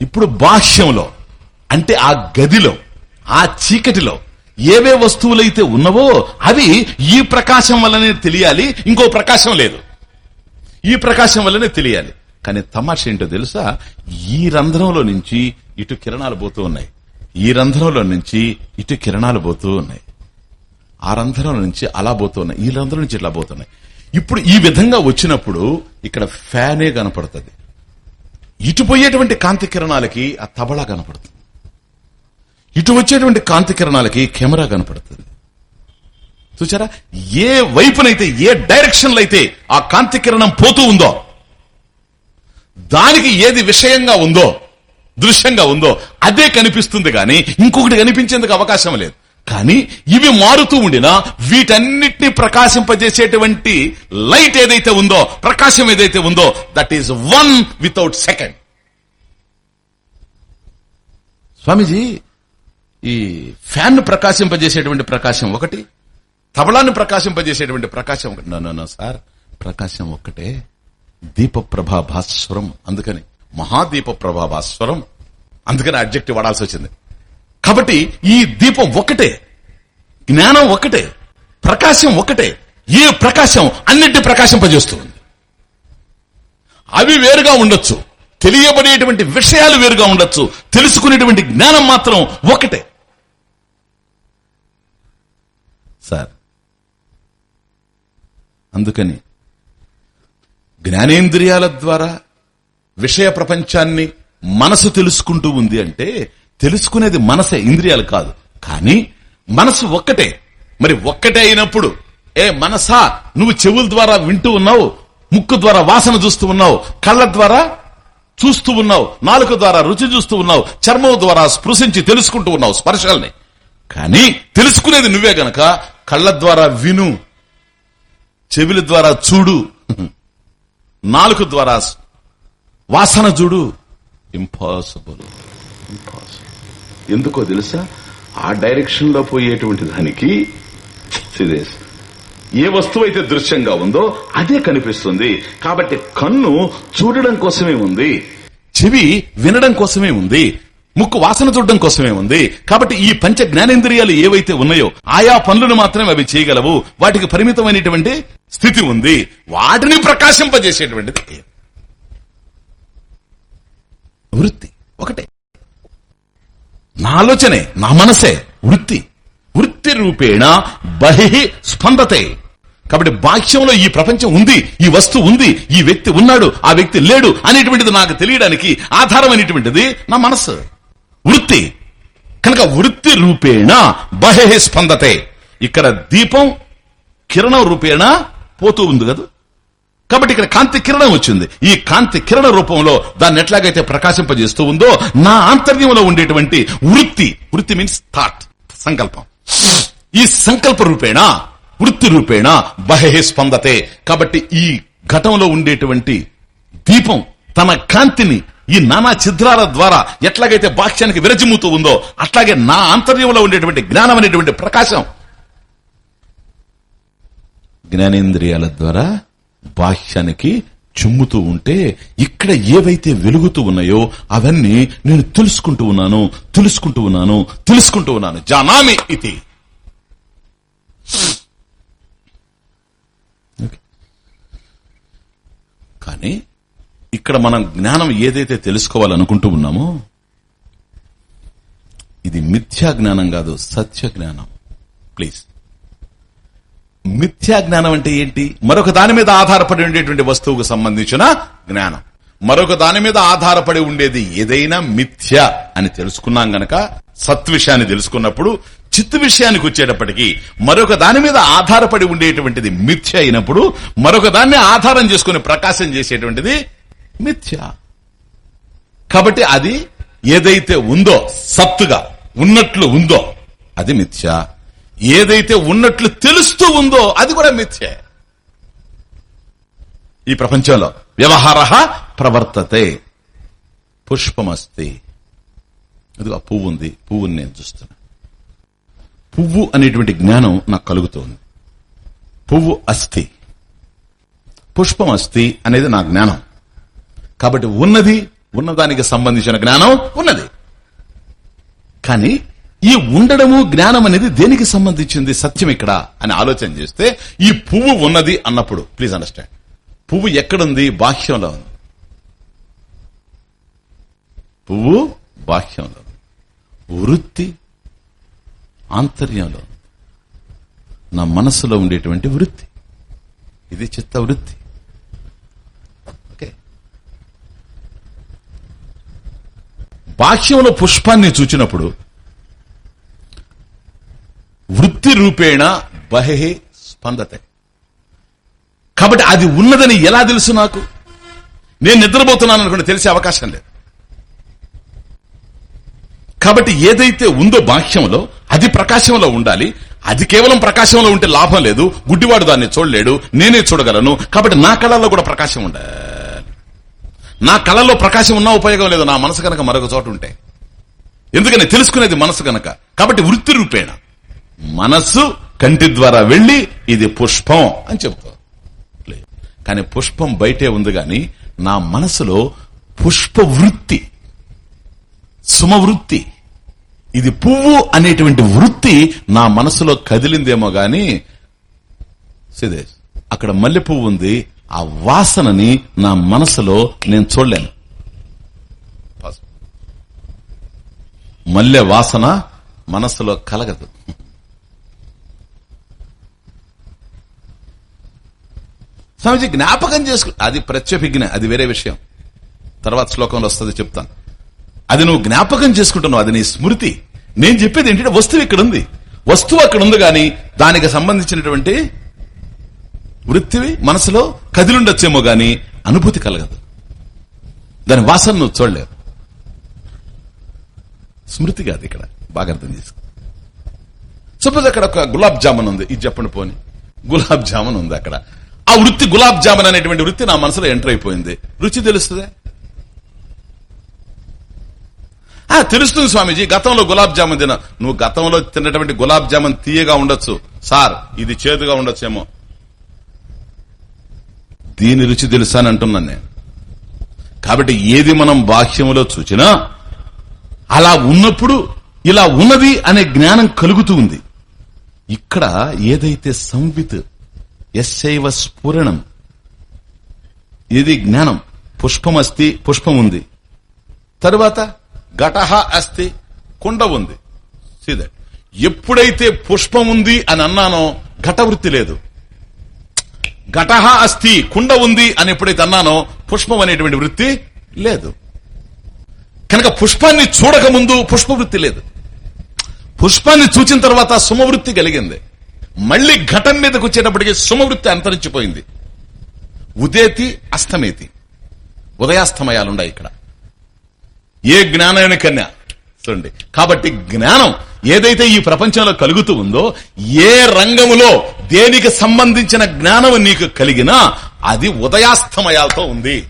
ఇప్పుడు బాహ్యంలో అంటే ఆ గదిలో ఆ చీకటిలో ఏవే వస్తువులైతే ఉన్నవో అవి ఈ ప్రకాశం వల్లనే తెలియాలి ఇంకో ప్రకాశం లేదు. ఈ ప్రకాశం వల్లనే తెలియాలి. కానీ తమాష ఏంటో తెలుసా? ఈ రంధ్రంలో నుంచి ఇటు కిరణాలు పోతూ ఉన్నాయి. ఈ రంధ్రంలో నుంచి ఇటు కిరణాలు పోతూ ఉన్నాయి. ఆ రంధ్రం నుంచి అలా పోతున్నాయి ఈ రంధ్రం నుంచి ఇట్లా పోతున్నాయి ఇప్పుడు ఈ విధంగా వచ్చినప్పుడు ఇక్కడ ఫ్యానే కనపడుతుంది. ఇటు పోయేటువంటి కాంతి కిరణాలకి ఆ తబలా కనపడుతుంది. ఇటు వచ్చేటువంటి కాంతి కిరణాలకి కెమెరా కనపడుతుంది. చూచారా? ఏ వైపునైతే ఏ డైరెక్షన్లో అయితే ఆ కాంతి కిరణం పోతూ ఉందో దానికి ఏది విషయంగా ఉందో దృశ్యంగా ఉందో అదే కనిపిస్తుంది కానీ ఇంకొకటి కనిపించేందుకు అవకాశం లేదు. కానీ ఇవి మారుతూ ఉండినా వీటన్నిటిని ప్రకాశింపజేసేటువంటి లైట్ ఏదైతే ఉందో ప్రకాశం ఏదైతే ఉందో that is one without second Swamiji ఈ ఫ్యాన్ ప్రకాశింపజేసేటువంటి ప్రకాశం ఒకటి తబలాన్ని ప్రకాశింపజేసేటువంటి ప్రకాశం ఒకటి. నో, సార్ ప్రకాశం ఒక్కటే. దీప ప్రభాభాస్వరం అందుకని మహాదీప ప్రభాభాస్వరం అందుకని అబ్జెక్టివ్ వాడాల్సి వచ్చింది. కాబట్టి ఈ దీపం ఒక్కటే జ్ఞానం ఒక్కటే ప్రకాశం ఒక్కటే ఈ ప్రకాశం అన్నిటి ప్రకాశింపజేస్తుంది అవి వేరుగా ఉండొచ్చు. తెలియబడేటువంటి విషయాలు వేరుగా ఉండొచ్చు. తెలుసుకునేటువంటి జ్ఞానం మాత్రం ఒకటే సార్. అందుకని జ్ఞానేంద్రియాల ద్వారా విషయ ప్రపంచాన్ని మనసు తెలుసుకుంటూ ఉంది అంటే తెలుసుకునేది మనసే ఇంద్రియాలు కాదు. కానీ మనసు ఒక్కటే. మరి ఒక్కటే అయినప్పుడు ఏ మనసా నువ్వు చెవుల ద్వారా వింటూ ఉన్నావు ముక్కు ద్వారా వాసన చూస్తూ ఉన్నావు కళ్ళ ద్వారా చూస్తూ ఉన్నావు నాలుక ద్వారా రుచి చూస్తూ ఉన్నావు చర్మం ద్వారా స్పృశించి తెలుసుకుంటూ ఉన్నావు స్పర్శల్ని. కానీ తెలుసుకునేది నువ్వే గనక కళ్ళ ద్వారా విను చెవిల ద్వారా చూడు నాలుక ద్వారా వాసన చూడు. ఇంపాసిబుల్ ఎందుకో తెలుసా? ఆ డైరెక్షన్లో పోయేటువంటి దానికి సిదేశ్ ఏ వస్తువు అయితే దృశ్యంగా ఉందో అదే కనిపిస్తుంది. కాబట్టి కన్ను చూడడం కోసమే ఉంది. చెవి వినడం కోసమే ఉంది. ముక్కు వాసన చూడడం కోసమే ఉంది. కాబట్టి ఈ పంచ జ్ఞానేంద్రియాలు ఏవైతే ఉన్నాయో ఆయా పనులను మాత్రమే అవి చేయగలవు. వాటికి పరిమితమైనటువంటి స్థితి ఉంది. వాటిని ప్రకాశింపజేసేటువంటిది వృత్తి ఒకటే. నా ఆలోచనే నా మనసే వృత్తి. వృత్తి రూపేణ బహి స్పందతే. కాబట్టి బాహ్యంలో ఈ ప్రపంచం ఉంది ఈ వస్తువు ఉంది ఈ వ్యక్తి ఉన్నాడు ఆ వ్యక్తి లేడు అనేటువంటిది నాకు తెలియడానికి ఆధారమైనటువంటిది నా మనసు వృత్తి. కనుక వృత్తి రూపేణ బహే స్పందతే. ఇక్కడ దీపం కిరణం రూపేణ పోతూ ఉంది కదా. కాబట్టి ఇక్కడ కాంతి కిరణం వచ్చింది. ఈ కాంతి కిరణ రూపంలో దాన్ని ఎట్లాగైతే ప్రకాశింపజేస్తూ ఉందో నా ఆంతర్యంలో ఉండేటువంటి వృత్తి. వృత్తి మీన్స్ థాట్ సంకల్పం. ఈ సంకల్ప రూపేణ వృత్తి రూపేణ బహే స్పందతే. కాబట్టి ఈ ఘటంలో ఉండేటువంటి దీపం తన కాంతిని ఈ నానా చిద్రాల ద్వారా ఎట్లాగైతే బాహ్యానికి విరజిమ్ముతూ ఉందో అట్లాగే నా ఆంతర్యంలో ఉండేటువంటి జ్ఞానం అనేటువంటి ప్రకాశం జ్ఞానేంద్రియాల ద్వారా బాహ్యానికి చుమ్ముతూ ఉంటే ఇక్కడ ఏవైతే వెలుగుతూ ఉన్నాయో అవన్నీ నేను తెలుసుకుంటూ ఉన్నాను తెలుసుకుంటూ ఉన్నాను తెలుసుకుంటూ ఉన్నాను. జానామి ఇది. కానీ ఇక్కడ మనం జ్ఞానం ఏదైతే తెలుసుకోవాలనుకుంటూ ఉన్నామో ఇది మిథ్యా జ్ఞానం కాదు సత్య జ్ఞానం. ప్లీజ్ మిథ్యా జ్ఞానం అంటే ఏంటి? మరొక దాని మీద ఆధారపడి ఉండేటువంటి వస్తువుకు సంబంధించిన జ్ఞానం. మరొక దాని మీద ఆధారపడి ఉండేది ఏదైనా మిథ్య అని తెలుసుకున్నాం గనక సత్ విషయాన్ని తెలుసుకున్నప్పుడు చిత్ విషయానికి వచ్చేటప్పటికి మరొక దాని మీద ఆధారపడి ఉండేటువంటిది మిథ్య అయినప్పుడు మరొక దాన్ని ఆధారం చేసుకుని ప్రకాశం చేసేటువంటిది మిథ్య. కాబట్టి అది ఏదైతే ఉందో సత్తుగా ఉన్నట్లు ఉందో అది మిథ్య. ఏదైతే ఉన్నట్లు తెలుస్తూ ఉందో అది కూడా మిథ్యే. ఈ ప్రపంచంలో వ్యవహార ప్రవర్తతే. పుష్పమస్తి. అదిగో పువ్వు ఉంది. పువ్వుని నేను చూస్తున్నా. పువ్వు అనేటువంటి జ్ఞానం నాకు కలుగుతోంది. పువ్వు అస్థి. పుష్పం అస్థి అనేది నా జ్ఞానం. కాబట్టి ఉన్నది ఉన్నదానికి సంబంధించిన జ్ఞానం ఉన్నది. కానీ ఈ ఉండడము జ్ఞానం అనేది దేనికి సంబంధించింది సత్యం ఇక్కడ అని ఆలోచన చేస్తే ఈ పువ్వు ఉన్నది అన్నప్పుడు ప్లీజ్ అండర్స్టాండ్ పువ్వు ఎక్కడుంది? బాహ్యంలో ఉంది. పువ్వు బాహ్యంలో ఉంది. వృత్తి ఆంతర్యంలో ఉంది. నా మనసులో ఉండేటువంటి వృత్తి. ఇది చిత్త వృత్తి ఓకే బాహ్యంలో పుష్పాన్ని చూచినప్పుడు వృత్తి రూపేణ బహే స్పందతే. కాబట్టి అది ఉన్నదని ఎలా తెలుసు నాకు? నేను నిద్రపోతున్నాను అనుకుంటే తెలిసే అవకాశం లేదు. కాబట్టి ఏదైతే ఉందో బాహ్యంలో అది ప్రకాశంలో ఉండాలి. అది కేవలం ప్రకాశంలో ఉంటే లాభం లేదు. గుడ్డివాడు దాన్ని చూడలేడు. నేనే చూడగలను. కాబట్టి నా కళల్లో కూడా ప్రకాశం ఉండాలి. నా కళలో ప్రకాశం ఉన్నా ఉపయోగం లేదు నా మనసు కనుక మరొక చోట ఉంటే. ఎందుకని? తెలుసుకునేది మనసు కనుక కాబట్టి వృత్తి రూపేణ. మనస్సు కంటి ద్వారా వెళ్ళి ఇది పుష్పం అని చెప్తా కానీ పుష్పం బయటే ఉంది గాని నా మనసులో పుష్ప వృత్తి సుమవృత్తి ఇది పువ్వు అనేటువంటి వృత్తి నా మనసులో కదిలిందేమో గాని సిదేశ్ అక్కడ మల్లె పువ్వు ఉంది ఆ వాసనని నా మనసులో నేను చూడలేను. మల్లె వాసన మనసులో కలగదు. స్వామిజీ జ్ఞాపకం చేసుకు అది ప్రత్యభిజ్ఞ అది వేరే విషయం. తర్వాత శ్లోకంలో వస్తుంది చెప్తాను. అది నువ్వు జ్ఞాపకం చేసుకుంటున్నావు అది నీ స్మృతి. నేను చెప్పేది ఏంటంటే వస్తువు ఇక్కడ ఉంది వస్తువు అక్కడ ఉంది గాని దానికి సంబంధించినటువంటి వృత్తివి మనసులో కదిలుండొచ్చేమో గాని అనుభూతి కలగదు. దాని వాసన నువ్వు చూడలేవు. స్మృతి కాదు ఇక్కడ బాగా అర్థం చేసుకో. సపోజ్ అక్కడ ఒక గులాబ్ జామున్ ఉంది ఇది చెప్పండి పోని. గులాబ్ జామున్ ఉంది అక్కడ. ఆ వృత్తి గులాబ్ జామున్ అనేటువంటి వృత్తి నా మనసులో ఎంటర్ అయిపోయింది. రుచి తెలుస్తుందే? ఆ, తెలుస్తుంది స్వామీజీ గతంలో గులాబ్ జామున్ తిన నువ్వు గతంలో తిన్నటువంటి గులాబ్ జామున్ తీయగా ఉండొచ్చు. సార్ ఇది చేదుగా ఉండొచ్చేమో. దీని రుచి తెలుసా అని అంటున్నాను నేను. కాబట్టి ఏది మనం బాహ్యములో చూచినా అలా ఉన్నప్పుడు ఇలా ఉన్నది అనే జ్ఞానం కలుగుతూ ఉంది. ఇక్కడ ఏదైతే సంవిత్ ఎస్ఐవ స్ఫురణం ఇది జ్ఞానం పుష్పం అస్తి పుష్పం ఉంది తరువాత ఘటహ అస్తి కుండ ఉంది. సీదా. ఎప్పుడైతే పుష్పం ఉంది అని అన్నానో ఘటవృత్తి లేదు. ఘటహ అస్థి కుండ ఉంది అని ఎప్పుడైతే అన్నానో పుష్పం అనేటువంటి వృత్తి లేదు. కనుక పుష్పాన్ని చూడక ముందు పుష్పవృత్తి లేదు. పుష్పాన్ని చూచిన తర్వాత సుమవృత్తి కలిగింది. మళ్ళీ ఘటం మీదకు వచ్చేటప్పటికి సుమవృత్తి అంతరించిపోయింది. ఉదేతి అస్తమేతి. ఉదయాస్తమయాలున్నాయి ఇక్కడ. ఏ జ్ఞానాన్ని కన్యా చూడండి కాబట్టి జ్ఞానం ఏదైతే ఈ ప్రపంచంలో కలుగుతూ ఉందో ఏ రంగములో దేనికి సంబంధించిన జ్ఞానం నీకు కలిగినా అది ఉదయాస్తమయాలతో ఉంది.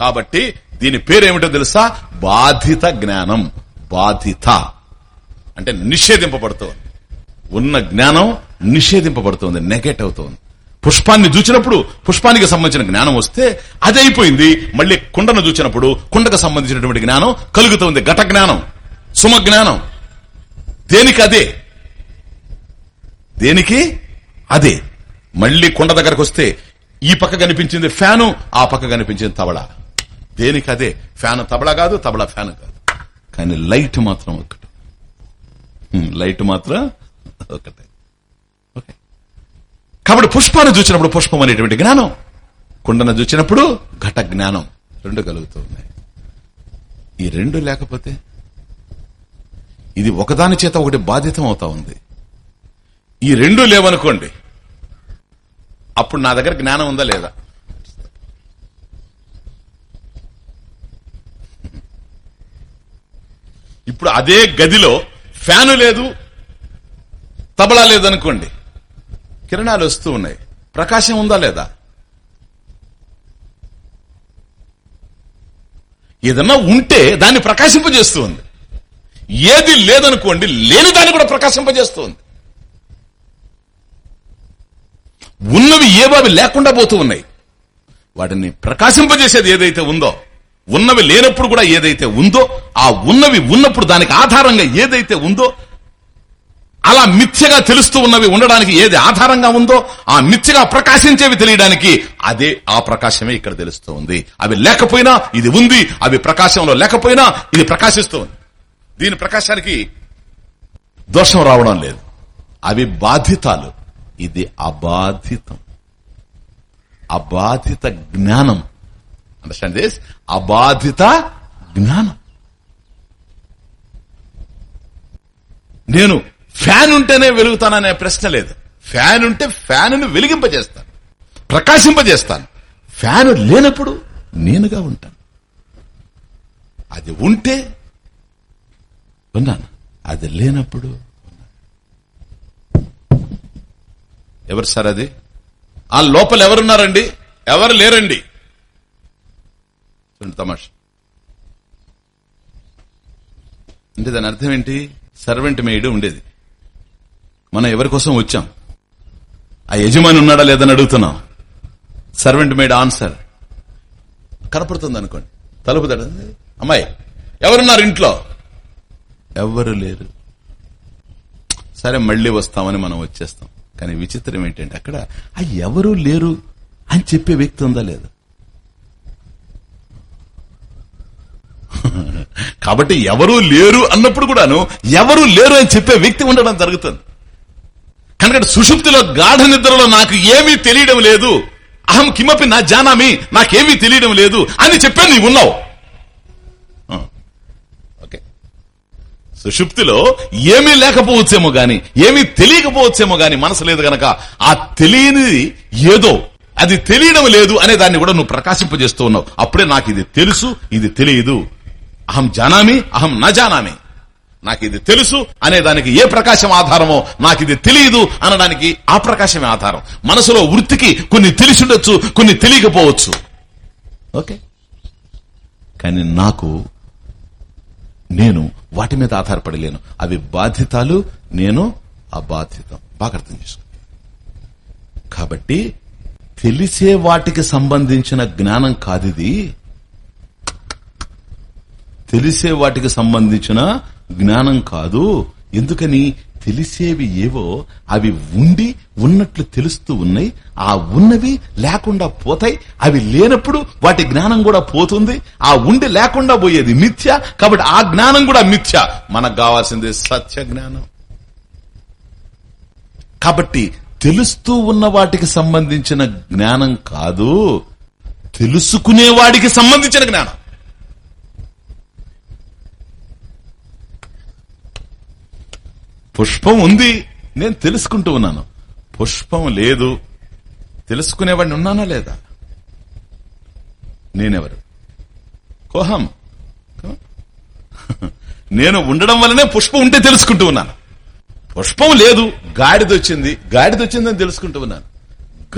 కాబట్టి దీని పేరేమిటో తెలుసా? బాధిత జ్ఞానం. బాధిత. అంటే నిషేధింపబడుతోంది. ఉన్న జ్ఞానం నిషేధింపబడుతోంది నెగెట్ అవుతోంది. పుష్పాన్ని చూచినప్పుడు పుష్పానికి సంబంధించిన జ్ఞానం వస్తే అది అయిపోయింది. మళ్ళీ కుండను చూచినప్పుడు కుండకు సంబంధించినటువంటి జ్ఞానం కలుగుతుంది. ఘట జ్ఞానం సుమ జ్ఞానం దేనికి? అదే. దేనికి అదే మళ్ళీ కుండ దగ్గరకు వస్తే ఈ పక్క కనిపించింది ఫ్యాను ఆ పక్క కనిపించింది తబళ. దేనికి అదే ఫ్యాన్ తబళ కాదు తబళ ఫ్యాన్ కాదు. కానీ లైట్ మాత్రం ఒకటి లైట్ మాత్రం ఒకటే ఓకే. కాబట్టి పుష్పాన్ని చూసినప్పుడు పుష్పం అనేటువంటి జ్ఞానం. కుండను చూసినప్పుడు ఘట జ్ఞానం రెండు కలుగుతూ ఉన్నాయి. ఈ రెండు లేకపోతే ఇది ఒకదాని చేత ఒకటి బాధితం అవుతా ఉంది ఈ రెండు లేవనుకోండి అప్పుడు నా దగ్గర జ్ఞానం ఉందా లేదా? ఇప్పుడు అదే గదిలో ఫ్యాను లేదు తబలా లేదనుకోండి కిరణాలు వస్తూ ఉన్నాయి. ప్రకాశం ఉందా లేదా? ఏదన్నా ఉంటే దాన్ని ప్రకాశింపజేస్తూ ఉంది. ఏది లేదనుకోండి లేని దాన్ని కూడా ప్రకాశింపజేస్తుంది. ఉన్నవి ఏవో లేకుండా పోతూ ఉన్నాయి. వాటిని ప్రకాశింపజేసేది ఏదైతే ఉందో ఉన్నవి లేనప్పుడు కూడా ఏదైతే ఉందో ఆ ఉన్నవి ఉన్నప్పుడు దానికి ఆధారంగా ఏదైతే ఉందో అలా మిథ్యగా తెలుస్తూ ఉన్నవి ఉండడానికి ఏది ఆధారంగా ఉందో ఆ మిథ్యగా ప్రకాశించేవి తెలియడానికి అదే ఆ ప్రకాశమే ఇక్కడ తెలుస్తూ ఉంది అవి లేకపోయినా ఇది ఉంది అవి ప్రకాశంలో లేకపోయినా ఇది ప్రకాశిస్తూ ఉంది దీని ప్రకాశానికి దోషం రావడం లేదు. అవి బాధితాలు. ఇది అబాధితం. అబాధిత జ్ఞానం. అండర్స్టాండ్ దిస్ అబాధిత జ్ఞానం. నేను ఫ్యాన్ ఉంటేనే వెలుగుతాననే ప్రశ్న లేదు. ఫ్యాన్ ఉంటే ఫ్యాన్ వెలిగింపజేస్తాను. ప్రకాశింపజేస్తాను. ఫ్యాన్ లేనప్పుడు నేనుగా ఉంటాను. అది ఉంటే ఉన్నాను. అది లేనప్పుడు ఎవరు సార్ అది? ఆ లోపల ఎవరున్నారండి? ఎవరు లేరండి? చూడండి తమాష. అంటే దాని అర్థం ఏంటి? సర్వెంట్ మేడ్ ఉండేది. మనం ఎవరి కోసం వచ్చాం? ఆ యజమాని ఉన్నాడా లేదని అడుగుతున్నాం. Servant maid answer. కనపడుతుంది అనుకోండి. తలుపు అమ్మాయి ఎవరున్నారు ఇంట్లో? ఎవ్వరు లేరు. సరే మళ్ళీ వస్తామని మనం వచ్చేస్తాం. కానీ విచిత్రం ఏంటంటే అక్కడ ఆ ఎవరూ లేరు? అని చెప్పే వ్యక్తి ఉందా లేదా? [laughs] కాబట్టి ఎవరూ లేరు అన్నప్పుడు కూడాను ఎవరూ లేరు అని చెప్పే వ్యక్తి ఉండడం జరుగుతుంది. కనుక సుషుప్తిలో గాఢ నిద్రలో నాకు ఏమీ తెలియడం లేదు. అహం కిమపి నా జానామి నాకేమీ తెలియడం లేదు. అని చెప్పాను నీవు ఉన్నావు ఆ. ఓకే సుషుప్తిలో ఏమీ లేకపోవచ్చేమో గాని ఏమీ తెలియకపోవచ్చేమో గాని మనసు లేదు గనక ఆ తెలియనిది ఏదో అది తెలియడం లేదు అనే దాన్ని కూడా నువ్వు ప్రకాశింపజేస్తూ ఉన్నావు. అప్పుడే నాకు ఇది తెలుసు ఇది తెలియదు. అహం జానామి అహం నా జానామి. నాకు ఇది తెలుసు అనే దానికి ఏ ప్రకాశం ఆధారమో నాకు ఇది తెలియదు అనడానికి ఆ ప్రకాశమే ఆధారం. మనసులో వృత్తికి కొన్ని తెలిసి ఉండొచ్చు కొన్ని తెలియకపోవచ్చు. ఓకే? కానీ నాకు నేను వాటి మీద ఆధారపడలేను. అవి బాధ్యతలు నేను అబాధితం బాగా అర్థం చేసుకో. కాబట్టి తెలిసే వాటికి సంబంధించిన జ్ఞానం కాదిది. తెలిసే వాటికి సంబంధించిన జ్ఞానం కాదు. ఎందుకని? తెలిసేవి ఏవో అవి ఉండి ఉన్నట్లు తెలుస్తూ ఉన్నాయి. ఆ ఉన్నవి లేకుండా పోతాయి. అవి లేనప్పుడు వాటి జ్ఞానం కూడా పోతుంది. ఆ ఉండి లేకుండా పోయేది మిథ్య. కాబట్టి ఆ జ్ఞానం కూడా మిథ్య. మనకు కావాల్సింది సత్య జ్ఞానం కాబట్టి తెలుస్తూ ఉన్న వాటికి సంబంధించిన జ్ఞానం కాదు. తెలుసుకునే వాడికి సంబంధించిన జ్ఞానం. పుష్పం ఉంది నేను తెలుసుకుంటూ ఉన్నాను. పుష్పం లేదు. తెలుసుకునేవాడిని ఉన్నానా లేదా? నేనెవరు? కోహం. నేను ఉండడం వల్లనే పుష్పం ఉంటే తెలుసుకుంటూ ఉన్నాను. పుష్పం లేదు గాడిదొచ్చింది గాడిదొచ్చిందని తెలుసుకుంటూ ఉన్నాను.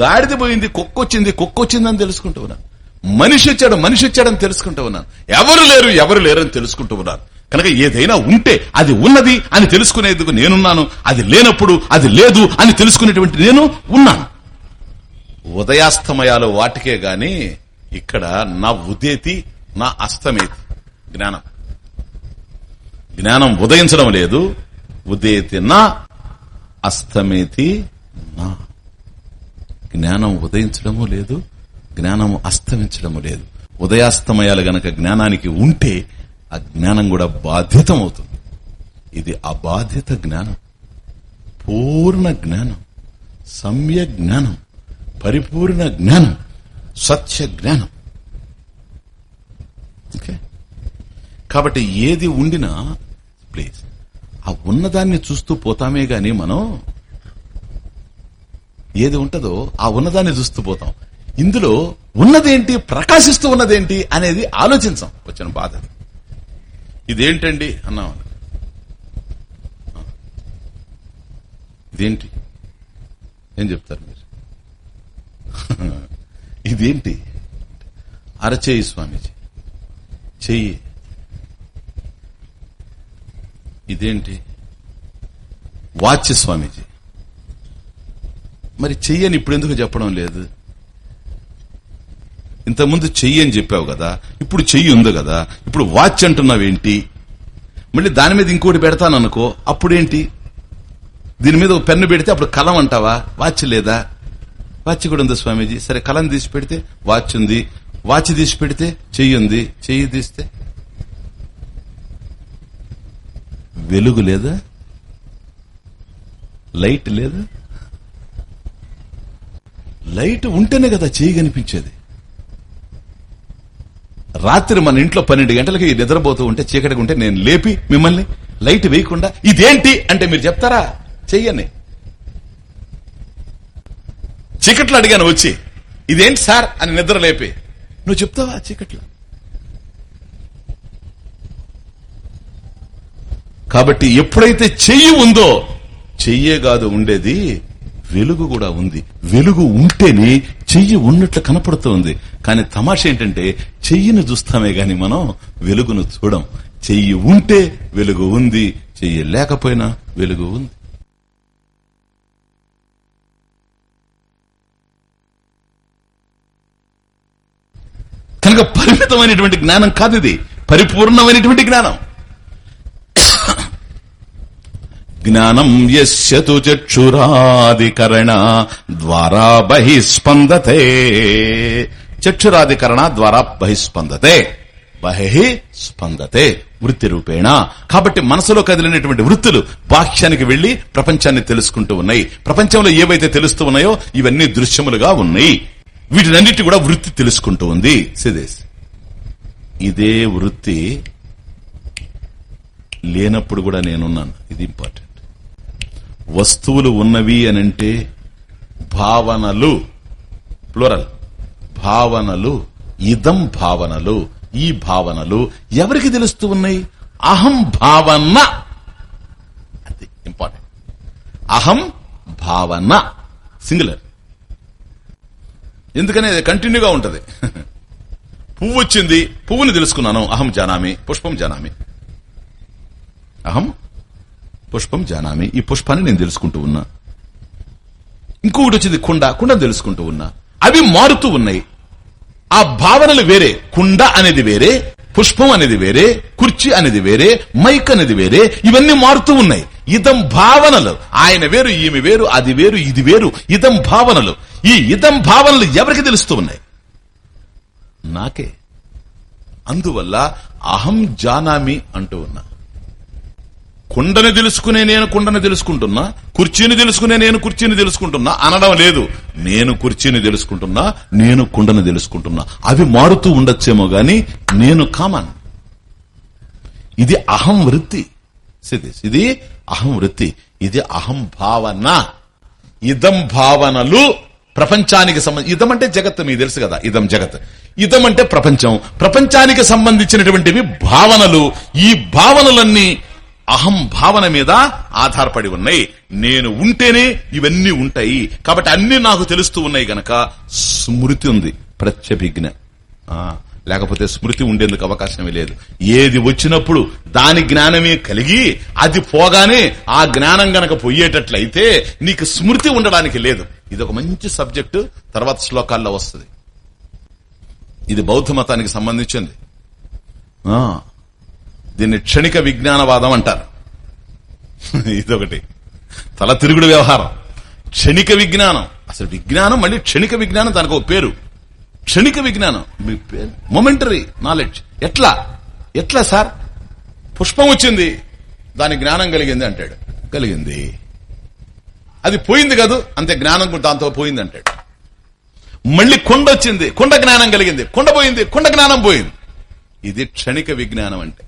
గాడిద పోయింది కుక్కొచ్చింది వచ్చింది తెలుసుకుంటూ ఉన్నాను. మనిషి వచ్చాడు మనిషి వచ్చాడని తెలుసుకుంటూ ఉన్నాను. ఎవరు లేరు ఎవరు లేరు అని తెలుసుకుంటూ ఉన్నాను. కనుక ఏదైనా ఉంటే అది ఉన్నది అని తెలుసుకునేందుకు నేనున్నాను. అది లేనప్పుడు అది లేదు అని తెలుసుకునేటువంటి నేను ఉన్నాను. ఉదయాస్తమయాలు వాటికే గాని ఇక్కడ నా ఉదేతి నా అస్తమేతి. జ్ఞానం. జ్ఞానం ఉదయించడం లేదు. ఉదేతి నా అస్తమేతి నా. జ్ఞానం ఉదయించడము లేదు. జ్ఞానము అస్తమించడము లేదు. ఉదయాస్తమయాలు గనక జ్ఞానానికి ఉంటే ఆ జ్ఞానం కూడా బాధ్యత అవుతుంది ఇది అబాధ్యత జ్ఞానం. పూర్ణ జ్ఞానం. సమ్య జ్ఞానం. పరిపూర్ణ జ్ఞానం. సత్య జ్ఞానం. ఓకే? కాబట్టి ఏది ఉండినా ప్లీజ్ ఆ ఉన్నదాన్ని చూస్తూ పోతామే గాని మనం ఏది ఉంటుందో ఆ ఉన్నదాన్ని చూస్తూ పోతాం. ఇందులో ఉన్నదేంటి ప్రకాశిస్తూ ఉన్నదేంటి అనేది ఆలోచించాం. వచ్చిన బాధ ఇదేంటండి అన్నాం. ఇదేంటి? ఏం చెప్తారు మీరు? ఇదేంటి? అరచేయి స్వామీజీ. చెయ్యి. ఇదేంటి? వాచ్ స్వామీజీ. మరి చెయ్యని ఇప్పుడు ఎందుకు చెప్పడం లేదు? ఇంతకుముందు చెయ్యి అని చెప్పావు కదా ఇప్పుడు చెయ్యి ఉంది కదా ఇప్పుడు వాచ్ అంటున్నావేంటి? మళ్ళీ దాని మీద ఇంకోటి పెడతాననుకో అప్పుడేంటి? దీని మీద ఒక పెన్ను పెడితే అప్పుడు కలం అంటావా? వాచ్ లేదా? వాచ్ కూడా ఉంది స్వామీజీ. సరే కలం తీసి పెడితే వాచ్ ఉంది. వాచ్ తీసి పెడితే చెయ్యి ఉంది. చెయ్యి తీస్తే వెలుగు లేదా? లైట్ లేదా? లైట్ ఉంటేనే కదా చేయి కనిపించేది. రాత్రి మన ఇంట్లో పన్నెండు గంటలకి నిద్రపోతూ ఉంటే చీకటిగా ఉంటే నేను లేపి మిమ్మల్ని లైట్ వేయకుండా ఇదేంటి అంటే మీరు చెప్తారా? చెయ్యని చీకట్లో అడిగాను వచ్చి ఇదేంటి సార్? అని నిద్ర లేపి నువ్వు చెప్తావా చీకట్లో? కాబట్టి ఎప్పుడైతే చెయ్యి ఉందో చెయ్యే కాదు ఉండేది వెలుగు కూడా ఉంది. వెలుగు ఉంటేనే చెయ్యి ఉన్నట్లు కనపడుతోంది. కానీ తమాష ఏంటంటే చెయ్యిని చూస్తామే గాని మనం వెలుగును చూడం. చెయ్యి ఉంటే వెలుగు ఉంది చెయ్యి లేకపోయినా వెలుగు ఉంది. కనుక పరిమితమైనటువంటి జ్ఞానం కాదు ఇది. పరిపూర్ణమైనటువంటి జ్ఞానం. జ్ఞానం యశ్యతు చక్షురాధికరణ ద్వారా బహిస్పందతే చక్షురాధికరణ ద్వారా బహిస్పందతే బహి స్పందతే వృత్తి రూపేణ కాబట్టి మనసులో కదిలినటువంటి వృత్తులు బాహ్యానికి వెళ్ళి ప్రపంచాన్ని తెలుసుకుంటూ ఉన్నాయి. ప్రపంచంలో ఏవైతే తెలుస్తూ ఉన్నాయో ఇవన్నీ దృశ్యములుగా ఉన్నాయి. వీటినన్నిటి కూడా వృత్తి తెలుసుకుంటూ ఉంది. సిదేశ్ ఇదే వృత్తి లేనప్పుడు కూడా నేనున్నాను. ఇది ఇంపార్టెంట్. వస్తువులు ఉన్నవి అనంటే భావనలు ప్లూరల్. భావనలు ఇదం భావనలు ఈ భావనలు ఎవరికి తెలుస్తూ ఉన్నాయి? అహం భావన. అది ఇంపార్టెంట్. అహం భావన. సింగులర్. ఎందుకని కంటిన్యూగా ఉంటది. పువ్వు వచ్చింది పువ్వుని తెలుసుకున్నాను. అహం జానామి పుష్పం జానామి. అహం పుష్పం జానామి. ఈ పుష్పాన్ని నేను తెలుసుకుంటూ ఉన్నా. ఇంకొకటి వచ్చింది కుండ. కుండ తెలుసుకుంటూ ఉన్నా. అవి మారుతూ ఉన్నాయి. ఆ భావనలు వేరే. కుండ అనేది వేరే. పుష్పం అనేది వేరే. కుర్చీ అనేది వేరే. మైక్ అనేది వేరే. ఇవన్నీ మారుతూ ఉన్నాయి. ఇదం భావనలు. ఆయన వేరు ఈమె వేరు అది వేరు ఇది వేరు. ఇదం భావనలు. ఈ ఇదం భావనలు ఎవరికి తెలుస్తూ ఉన్నాయి? నాకే. అందువల్ల అహం జానామి అంటూ ఉన్నా. కుండని తెలుసుకునే నేను కుండని తెలుసుకుంటున్నా కుర్చీని తెలుసుకునే నేను కుర్చీని తెలుసుకుంటున్నా అనడం లేదు. నేను కుర్చీని తెలుసుకుంటున్నా నేను కుండని తెలుసుకుంటున్నా. అవి మారుతూ ఉండొచ్చేమో గాని నేను కామన్. ఇది అహం వృత్తి. ఇది అహం వృత్తి. ఇది అహం భావన. ఇదం భావనలు ప్రపంచానికి సంబంధించి ఇదం అంటే జగత్ మీకు తెలుసు కదా ఇదం జగత్ ఇదం అంటే ప్రపంచం. ప్రపంచానికి సంబంధించినటువంటివి భావనలు. ఈ భావనలన్నీ అహం భావన మీద ఆధారపడి ఉన్నాయి. నేను ఉంటేనే ఇవన్నీ ఉంటాయి. కాబట్టి అన్ని నాకు తెలుస్తూ ఉన్నాయి గనక స్మృతి ఉంది ప్రత్యభిజ్ఞ. ఆ, లేకపోతే స్మృతి ఉండేందుకు అవకాశమే లేదు. ఏది వచ్చినప్పుడు దాని జ్ఞానమే కలిగి అది పోగానే ఆ జ్ఞానం గనక పోయేటట్లయితే నీకు స్మృతి ఉండడానికి లేదు. ఇది ఒక మంచి సబ్జెక్టు తర్వాత శ్లోకాల్లో వస్తుంది. ఇది బౌద్ధ మతానికి సంబంధించింది. ఆ, దీన్ని క్షణిక విజ్ఞానవాదం అంటారు. ఇదొకటి. తల తిరుగుడు వ్యవహారం. క్షణిక విజ్ఞానం. అసలు విజ్ఞానం మళ్ళీ క్షణిక విజ్ఞానం దానికి ఒక పేరు. క్షణిక విజ్ఞానం. మీ పేరు? మొమెంటరీ నాలెడ్జ్ ఎట్లా? ఎట్లా సార్? పుష్పం వచ్చింది. దాని జ్ఞానం కలిగింది అంటాడు. కలిగింది. అది పోయింది కాదు. అంతే జ్ఞానం కూడా దాంతో పోయింది అంటాడు. మళ్ళీ కొండ వచ్చింది. కొండ జ్ఞానం కలిగింది. కొండ పోయింది. కొండ జ్ఞానం పోయింది. ఇది క్షణిక విజ్ఞానం అంటే.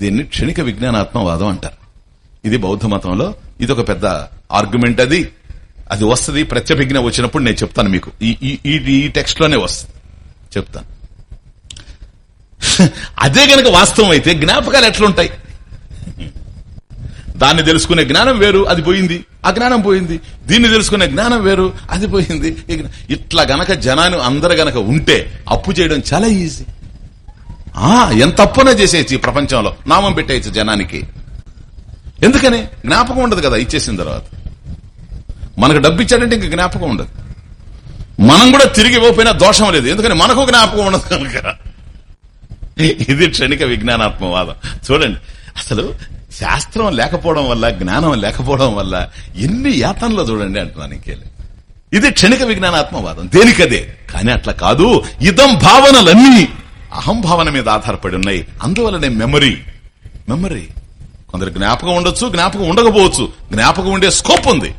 దీన్ని క్షణిక విజ్ఞానాత్మవాదం అంటారు. ఇది బౌద్ధ మతంలో ఇది ఒక పెద్ద ఆర్గ్యుమెంట్ అది. అది వస్తుంది ప్రత్యభిజ్ఞ వచ్చినప్పుడు నేను చెప్తాను మీకు. ఈ టెక్స్ట్లోనే వస్తుంది. చెప్తాను. [laughs] అదే గనక వాస్తవం అయితే జ్ఞాపకాలు ఎట్లుంటాయి? దాన్ని తెలుసుకునే జ్ఞానం వేరు అది పోయింది ఆ జ్ఞానం పోయింది. దీన్ని తెలుసుకునే జ్ఞానం వేరు అది పోయింది. ఇట్లా గనక జనాన్ని అందరు గనక ఉంటే అప్పు చేయడం చాలా ఈజీ ఎంత తప్పునే చేసేయచ్చు ఈ ప్రపంచంలో. నామం పెట్టేయచ్చు జనానికి. ఎందుకని? జ్ఞాపకం ఉండదు కదా ఇచ్చేసిన తర్వాత. మనకు డబ్బు ఇచ్చాడంటే ఇంక జ్ఞాపకం ఉండదు. మనం కూడా తిరిగి ఇవ్వకపోయినా దోషం లేదు. ఎందుకని? మనకు జ్ఞాపకం ఉండదు కనుక. ఇది క్షణిక విజ్ఞానాత్మవాదం. చూడండి. అసలు శాస్త్రం లేకపోవడం వల్ల జ్ఞానం లేకపోవడం వల్ల ఎన్ని యాతనలో చూడండి అంటున్నాను ఇంకేలే. ఇది క్షణిక విజ్ఞానాత్మవాదం. దేనికదే? కానీ అట్లా కాదు. ఇదం భావనలన్నీ. అహం భావన మీద ఆధారపడి ఉన్నాయి. అందువల్లనే మెమరీ మెమరీ కొందరు జ్ఞాపకం ఉండొచ్చు జ్ఞాపకం ఉండకపోవచ్చు. జ్ఞాపకం ఉండే స్కోప్ ఉంది.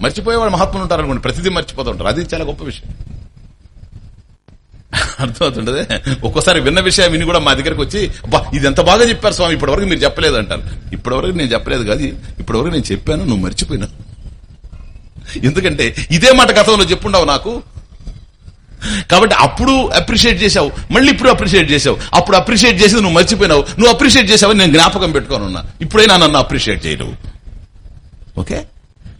మర్చిపోయేవాడు మహాత్ములు ఉంటారు అనుకోండి ప్రతిదీ మర్చిపోతూ ఉంటారు. అది చాలా గొప్ప విషయం. అర్థమవుతుంటది? ఒక్కోసారి విన్న విషయం విని కూడా మా దగ్గరకు వచ్చి అబ్బా ఇది ఎంత బాగా చెప్పారు స్వామి ఇప్పటివరకు మీరు చెప్పలేదు అంటారు. ఇప్పటివరకు నేను చెప్పలేదు కాదు ఇప్పటివరకు నేను చెప్పాను నువ్వు మర్చిపోయినా ఎందుకంటే ఇదే మాట గతంలో చెప్పుండవు నాకు. కాబట్టి అప్పుడు అప్రిషియేట్ చేసావు మళ్ళీ ఇప్పుడు అప్రిషియేట్ చేసావు అప్పుడు అప్రిషియేట్ చేసి నువ్వు మర్చిపోయినావు. నువ్వు అప్రిషియేట్ చేసావని నేను జ్ఞాపకం పెట్టుకొని ఉన్నా. ఇప్పుడైనా నన్ను అప్రిషియేట్ చేయడు. ఓకే?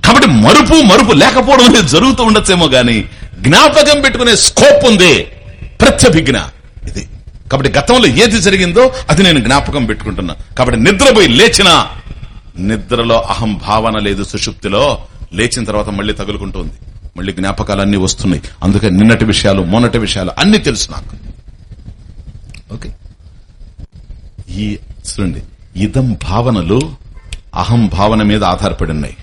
కాబట్టి మరుపు మరుపు లేకపోవడం అనేది జరుగుతూ ఉండొచ్చేమో గాని జ్ఞాపకం పెట్టుకునే స్కోప్ ఉంది ప్రత్యభిజ్ఞ. ఇది. కాబట్టి గతంలో ఏది జరిగిందో అది నేను జ్ఞాపకం పెట్టుకుంటున్నా. కాబట్టి నిద్రపోయి లేచిన నిద్రలో అహం భావన లేదు సుషుప్తిలో. లేచిన తర్వాత మళ్ళీ తగులుకుంటుంది మళ్ళీ జ్ఞాపకాలన్నీ వస్తున్నాయి. అందుకే నిన్నటి విషయాలు మొన్నటి విషయాలు అన్ని తెలుసు నాకు. ఓకే? ఈ చూడండి ఇదం భావనలు అహం భావన మీద ఆధారపడి ఉన్నాయి.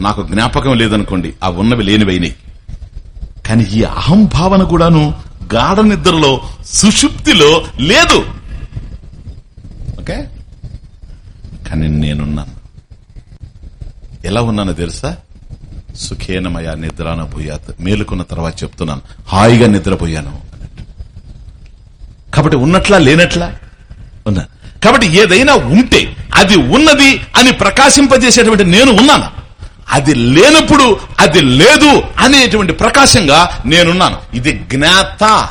నాకు జ్ఞాపకం లేదనుకోండి ఆ ఉన్నవి లేనివైనాయి. కానీ ఈ అహం భావన కూడాను గాఢ నిద్రలో సుషుప్తిలో లేదు. ఓకే? కానీ నేనున్నాను. ఎలా ఉన్నానో తెలుసా? సుఖేనమయ నిద్రాన మేలుకున్న తర్వాత చెప్తున్నాను. హాయిగా నిద్రపోయాను. కాబట్టి ఉన్నట్లా లేనట్లా? ఉన్నా. కాబట్టి ఏదైనా ఉంటే అది ఉన్నది అని ప్రకాశింపజేసేటువంటి నేను ఉన్నాను? అది లేనప్పుడు అది లేదు అనేటువంటి ప్రకాశంగా నేనున్నాను. ఇది జ్ఞాత.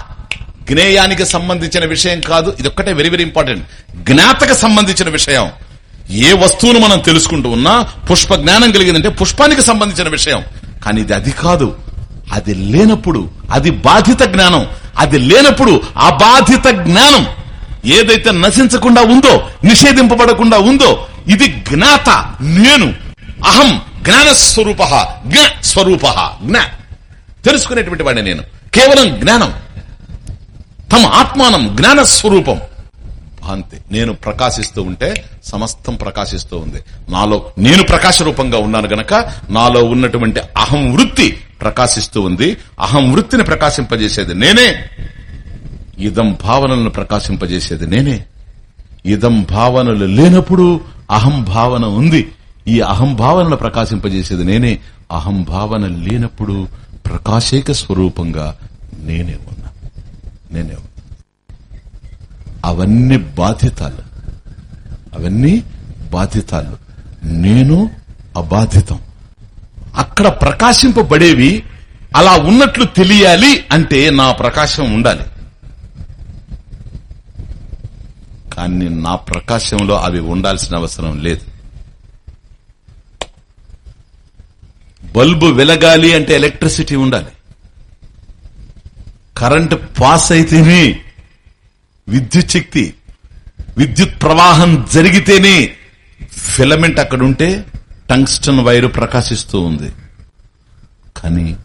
జ్ఞేయానికి సంబంధించిన విషయం కాదు. ఇది ఒక్కటే వెరీ వెరీ ఇంపార్టెంట్ జ్ఞాతకు సంబంధించిన విషయం. ఏ వస్తువును మనం తెలుసుకుంటూ ఉన్నా పుష్ప జ్ఞానం కలిగిందంటే పుష్పానికి సంబంధించిన విషయం. కానీ ఇది అది కాదు. అది లేనప్పుడు అది బాధిత జ్ఞానం. అది లేనప్పుడు అబాధిత జ్ఞానం. ఏదైతే నశించకుండా ఉందో నిషేధింపబడకుండా ఉందో ఇది జ్ఞాత నేను. అహం జ్ఞాన స్వరూప జ్ఞ స్వరూప జ్ఞ. తెలుసుకునేటువంటి వాడిని నేను. కేవలం జ్ఞానం. తమ ఆత్మానం జ్ఞాన స్వరూపం భాంతి నేను ప్రకాశిస్తూ ఉంటే సమస్తం ప్రకాశిస్తూ ఉంది. నాలో నేను ప్రకాశ రూపంగా ఉన్నాను గనక నాలో ఉన్నటువంటి అహం వృత్తి ప్రకాశిస్తూ ఉంది. అహం వృత్తిని ప్రకాశింపజేసేది నేనే. ఇదం భావనలను ప్రకాశింపజేసేది నేనే. ఇదం భావనలు లేనప్పుడు అహం భావన ఉంది. ఈ అహం భావనను ప్రకాశింపజేసేది నేనే. అహం భావన లేనప్పుడు ప్రకాశేక స్వరూపంగా నేనే ఉన్నా. నేనే ఉన్నా. అవన్నీ బాధితాలు. అవన్నీ బాధితాలు. నేను అబాధితం. అక్కడ ప్రకాశింపబడేవి అలా ఉన్నట్లు తెలియాలి అంటే నా ప్రకాశం ఉండాలి. కానీ నా ప్రకాశంలో అవి ఉండాల్సిన అవసరం లేదు. బల్బు వెలగాలి అంటే ఎలక్ట్రిసిటీ ఉండాలి. కరెంట్ పాస్ అయితేనే విద్యుత్ శక్తి విద్యుత్ ప్రవాహం జరిగితేనే ఫిలమెంట్ అక్కడుంటే టంగ్స్టన్ వైరు ప్రకాశిస్తూ ఉంది. కానీ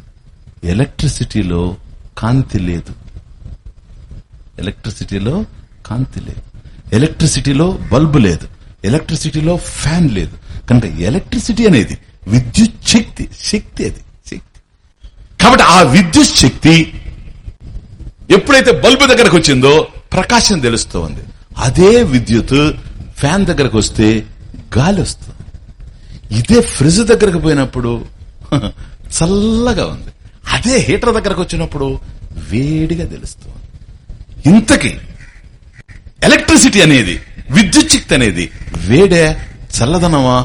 ఎలక్ట్రిసిటీలో కాంతి లేదు. ఎలక్ట్రిసిటీలో కాంతి లేదు. ఎలక్ట్రిసిటీలో బల్బు లేదు. ఎలక్ట్రిసిటీలో ఫ్యాన్ లేదు. కనుక ఎలక్ట్రిసిటీ అనేది విద్యుత్ శక్తి శక్తి అది శక్తి. కాబట్టి ఆ విద్యుత్ శక్తి ఎప్పుడైతే బల్బు దగ్గరకు వచ్చిందో ప్రకాశం తెలుస్తూ ఉంది అదే విద్యుత్ ఫ్యాన్ దగ్గరకు వస్తే గాలి వస్తుంది. ఇదే ఫ్రిడ్జ్ దగ్గరకు పోయినప్పుడు [laughs] చల్లగా ఉంది. అదే హీటర్ దగ్గరకు వచ్చినప్పుడు వేడిగా తెలుస్తుంది. ఇంతకి ఎలక్ట్రిసిటీ అనేది విద్యుత్ శక్తి అనేది వేడే చల్లదనమా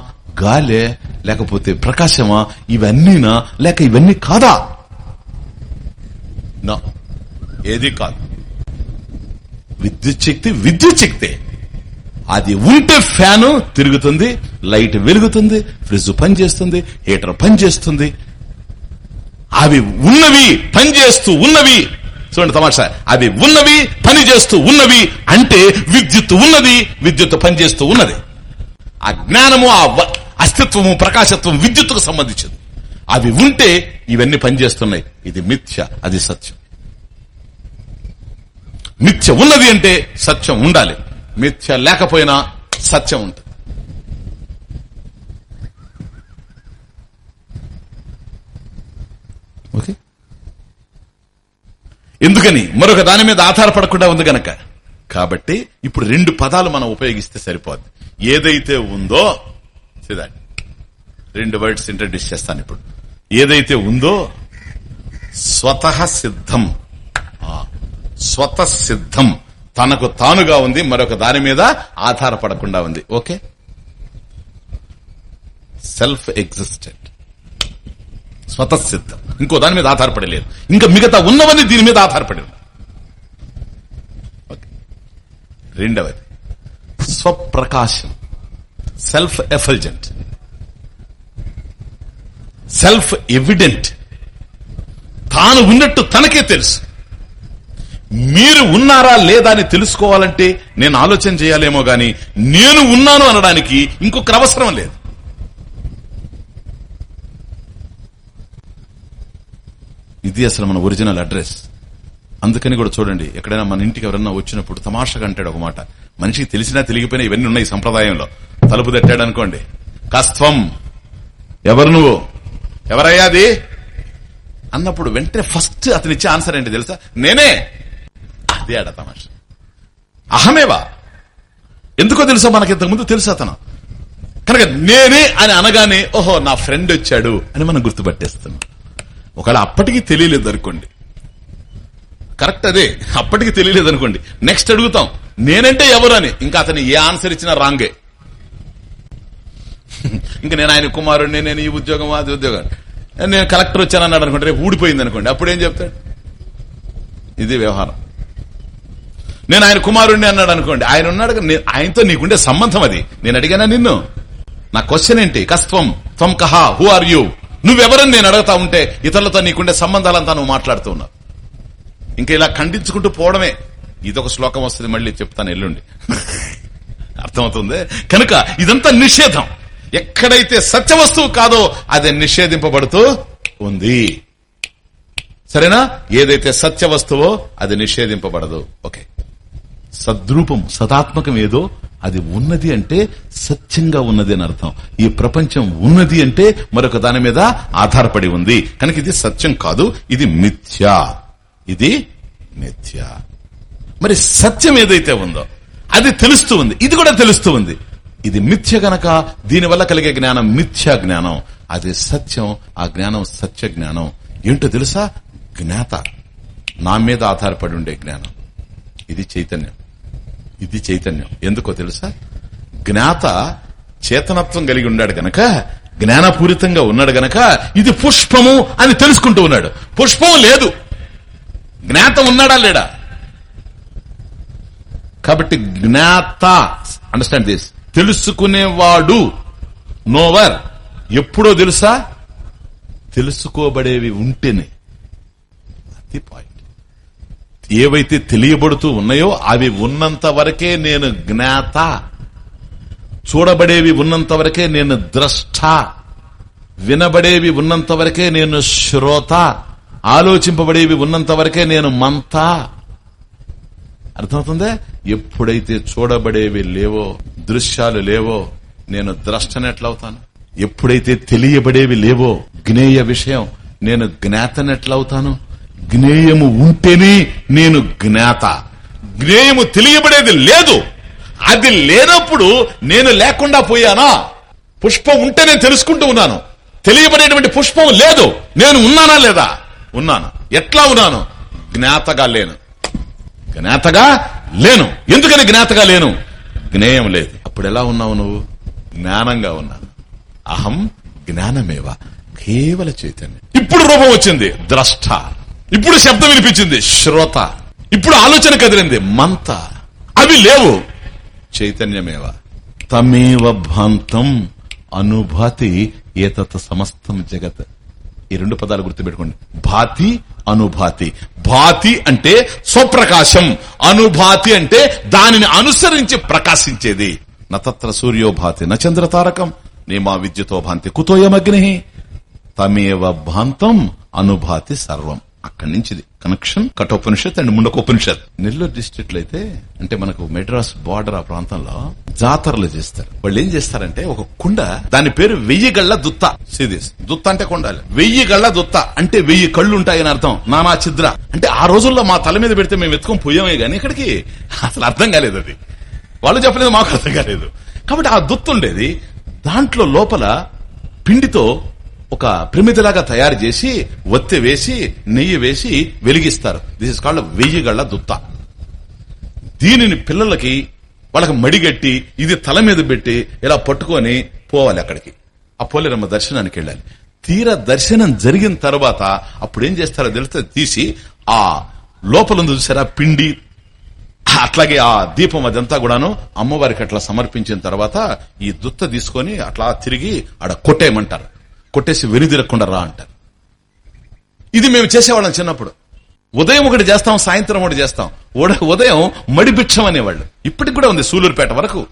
గాలే లేకపోతే ప్రకాశమా ఇవన్నీనా లేక ఇవన్నీ కాదా? నా ఏది కాదు. విద్యుత్ శక్తి విద్యుత్ శక్తే అది ఉంటే ఫ్యాను తిరుగుతుంది లైట్ వెలుగుతుంది ఫ్రిడ్జ్ పనిచేస్తుంది హీటర్ పనిచేస్తుంది. అవి ఉన్నవి పనిచేస్తూ ఉన్నవి. చూడండి తమాషా. అవి ఉన్నవి పని చేస్తూ ఉన్నవి అంటే విద్యుత్ ఉన్నది విద్యుత్ పనిచేస్తూ ఉన్నది. ఆ జ్ఞానము ఆ అస్తిత్వము ప్రకాశత్వం విద్యుత్తుకు సంబంధించింది. అవి ఉంటే ఇవన్నీ పనిచేస్తున్నాయి. ఇది మిథ్య అది సత్యం. మిథ్య ఉన్నది అంటే సత్యం ఉండాలి. మిథ్య లేకపోయినా సత్యం ఉంటుంది. ఓకే? ఎందుకని? మరొక దాని మీద ఆధారపడకుండా ఉంది గనక. కాబట్టి ఇప్పుడు రెండు పదాలు మనం ఉపయోగిస్తే సరిపోద్ది. ఏదైతే ఉందో చూడండి. రెండు వర్డ్స్ ఇంట్రడ్యూస్ చేస్తాను ఇప్పుడు. ఏదైతే ఉందో స్వతహ సిద్ధం. స్వత సిద్ధం తనకు తానుగా ఉంది మరొక దాని మీద ఆధారపడకుండా ఉంది. ఓకే? సెల్ఫ్ ఎగ్జిస్టెంట్ స్వతసిద్ధం. ఇంకో దాని మీద ఆధారపడి లేదు ఇంకా మిగతా ఉన్నవన్నీ దీని మీద ఆధారపడి రెండవది. స్వప్రకాశం. సెల్ఫ్ ఎఫల్జెంట్ సెల్ఫ్ ఎవిడెంట్ తాను ఉన్నట్టు తనకే తెలుసు. మీరు ఉన్నారా లేదా అని తెలుసుకోవాలంటే నేను ఆలోచన చేయాలేమో గాని నేను ఉన్నాను అనడానికి ఇంకొక అవసరం లేదు. ఇది అసలు మన ఒరిజినల్ అడ్రస్. అందుకని కూడా చూడండి ఎక్కడైనా మన ఇంటికి ఎవరన్నా వచ్చినప్పుడు తమాషగా అంటాడు ఒక మాట. మనిషికి తెలిసినా తెలిగిపోయినా ఇవన్నీ ఉన్నాయి సంప్రదాయంలో. తలుపు తట్టాడు అనుకోండి. కస్త్వం. ఎవరు నువ్వు? ఎవరయ్యాది అన్నప్పుడు వెంటనే ఫస్ట్ అతనిచ్చే ఆన్సర్ ఏంటి తెలుసా? నేనే! అదే ఆడ తమాష. అహమేవా? ఎందుకో తెలుసా మనకి ఇంతకుముందు తెలుసు అతను. కనుక నేనే అని అనగానే ఓహో నా ఫ్రెండ్ వచ్చాడు అని మనం గుర్తుపట్టేస్తున్నాం ఒకవేళ అప్పటికి తెలియలేదు అనుకోండి. కరెక్ట్ అదే అప్పటికి తెలియలేదు అనుకోండి. నెక్స్ట్ అడుగుతాం నేనంటే ఎవరు అని ఇంకా అతను ఏ ఆన్సర్ ఇచ్చినా రాంగే. ఇంకా నేను ఆయన కుమారుడిని నేను ఈ ఉద్యోగం అది ఉద్యోగం. నేను కలెక్టర్ వచ్చానన్నాడు అనుకోండి రేపు ఊడిపోయింది అనుకోండి అప్పుడు ఏం చెప్తాడు? ఇది వ్యవహారం. నేను ఆయన కుమారుణ్ణి అన్నాడు అనుకోండి. ఆయన ఉన్నాడు ఆయనతో నీకుండే సంబంధం అది. నేను అడిగానా నిన్ను? నా క్వశ్చన్ ఏంటి? కస్త్వం త్వం కహా హూ ఆర్ యూ నువ్వెవరని నేను అడుగుతా ఉంటే ఇతరులతో నీకుండే సంబంధాలంతా నువ్వు మాట్లాడుతూ ఉన్నావు. ఇంకా ఇలా ఖండించుకుంటూ పోవడమే. ఇదొక శ్లోకం వస్తుంది మళ్ళీ చెప్తాను ఎల్లుండి. [laughs] అర్థమవుతుంది? కనుక ఇదంతా నిషేధం. ఎక్కడైతే సత్య వస్తువు కాదో అది నిషేధింపబడుతూ ఉంది. సరేనా? ఏదైతే సత్య వస్తువో అది నిషేధింపబడదు. ఓకే. సద్రూపం సదాత్మకం ఏదో అది ఉన్నది అంటే సత్యంగా ఉన్నది అని అర్థం. ఈ ప్రపంచం ఉన్నది అంటే మరొక దాని మీద ఆధారపడి ఉంది. కనుక ఇది సత్యం కాదు ఇది మిథ్యా. ఇది మిథ్యా. మరి సత్యం ఏదైతే ఉందో అది తెలుస్తూ ఉంది ఇది కూడా తెలుస్తూ ఉంది. ఇది మిథ్య గనక దీనివల్ల కలిగే జ్ఞానం మిథ్యా జ్ఞానం. అది సత్యం ఆ జ్ఞానం సత్య జ్ఞానం. ఏంటో తెలుసా? జ్ఞాత. నా మీద ఆధారపడి ఉండే జ్ఞానం. ఇది చైతన్యం. ఇది చైతన్యం. ఎందుకో తెలుసా? జ్ఞాత చేతనత్వం కలిగి ఉన్నాడు గనక జ్ఞానపూరితంగా ఉన్నాడు గనక ఇది పుష్పము అని తెలుసుకుంటూ ఉన్నాడు. పుష్పం లేదు. జ్ఞాత ఉన్నాడా లేడా? కాబట్టి జ్ఞాత అండర్స్టాండ్ దిస్ తెలుసుకునేవాడు నోవర్. ఎప్పుడో తెలుసా? తెలుసుకోబడేవి ఉంటేనే. అది పాయింట్ ఏవైతే తెలియబడుతూ ఉన్నాయో అవి ఉన్నంత వరకే నేను జ్ఞాత. చూడబడేవి ఉన్నంత వరకే నేను ద్రష్ట. వినబడేవి ఉన్నంత వరకే నేను శ్రోత. ఆలోచింపబడేవి ఉన్నంత వరకే నేను మంత. అర్థమవుతుందే? ఎప్పుడైతే చూడబడేవి లేవో దృశ్యాలు లేవో నేను ద్రష్టనెట్లవుతాను. ఎప్పుడైతే తెలియబడేవి లేవో జ్ఞేయ విషయం నేను జ్ఞాతనెట్లవుతాను. జ్ఞేయము ఉంటేనే నేను జ్ఞాత. జ్ఞేయము తెలియబడేది లేదు. అది లేనప్పుడు నేను లేకుండా పోయానా? పుష్పం ఉంటే నేను తెలుసుకుంటూ ఉన్నాను. తెలియబడేటువంటి పుష్పం లేదు. నేను ఉన్నానా లేదా? ఉన్నాను. ఎట్లా ఉన్నాను? జ్ఞాతగా లేను. జ్ఞాతగా లేను. ఎందుకని జ్ఞాతగా లేను? జ్ఞేయం లేదు. అప్పుడు ఎలా ఉన్నావు నువ్వు? జ్ఞానంగా ఉన్నాను. అహం జ్ఞానమేవా? కేవల చైతన్యం. ఇప్పుడు రూపం వచ్చింది. ద్రష్ట. ఇప్పుడు శబ్దం వినిపించింది. శ్రోత. ఇప్పుడు ఆలోచన కదిలింది. మంత. అవి లేవు. చైతన్యమేవ. తమేవ భాంతం అనుభాతి ఏతత్ సమస్తం జగత్. ఈ రెండు పదాలు గుర్తుపెట్టుకోండి. భాతి అనుభాతి. భాతి అంటే స్వప్రకాశం. అనుభాతి అంటే దానిని అనుసరించి ప్రకాశించేది. నతత్ర సూర్యో భాతి నచంద్ర తారకం నేమా విద్యుతో భాంతి కుతోయమగ్ని. తమేవ భాంతం అనుభాతి సర్వం. అక్కడి నుంచిది. కనెక్షన్ కఠోపనిషత్ అండ్ ముండకోపనిషత్ నెల్లూరు డిస్టిక్లో అయితే అంటే మనకు మెడ్రాస్ బార్డర్ ఆ ప్రాంతంలో జాతరలు చేస్తారు. వాళ్ళు ఏం చేస్తారంటే ఒక కుండ దాని పేరు వెయ్యి గళ్ళ దుత్త. సీరియస్ దుత్త అంటే కొండాలి వెయ్యి గళ్ళ దుత్త. అంటే వెయ్యి కళ్ళు ఉంటాయని అర్థం. నానా చిద్ర అంటే ఆ రోజుల్లో మా తల మీద పెడితే మేము ఎత్తుకొని పోయామే గానీ ఇక్కడికి అసలు అర్థం కాలేదు అది. వాళ్ళు చెప్పలేదు మాకు అర్థం కాలేదు. కాబట్టి ఆ దుత్తు ఉండేది. దాంట్లో లోపల పిండితో ఒక ప్రమిదిలాగా తయారు చేసి ఒత్తి వేసి నెయ్యి వేసి వెలిగిస్తారు. దిస్ ఇస్ కాల్డ్ వెయ్యి గళ్ళ దుత్త. దీనిని పిల్లలకి వాళ్ళకి మడిగట్టి ఇది తల మీద పెట్టి ఇలా పట్టుకొని పోవాలి అక్కడికి. ఆ పోలేరమ్మ దర్శనానికి వెళ్ళాలి. తీర దర్శనం జరిగిన తర్వాత అప్పుడు ఏం చేస్తారో తెలిస్తే తీసి ఆ లోపల చూసారా పిండి? అట్లాగే ఆ దీపం అదంతా కూడాను అమ్మవారికి అట్లా సమర్పించిన తర్వాత ఈ దుత్త తీసుకొని అట్లా తిరిగి ఆడ కొట్టేయమంటారు. కొట్టేసి వెనుదిరకుండా రా అంటారు. ఇది మేము చేసేవాళ్ళం చిన్నప్పుడు. ఉదయం ఒకటి చేస్తాం సాయంత్రం ఒకటి చేస్తాం. ఉదయం మడిపిచ్చం అనేవాళ్ళు. ఇప్పటికి కూడా ఉంది సూలూరుపేట వరకు.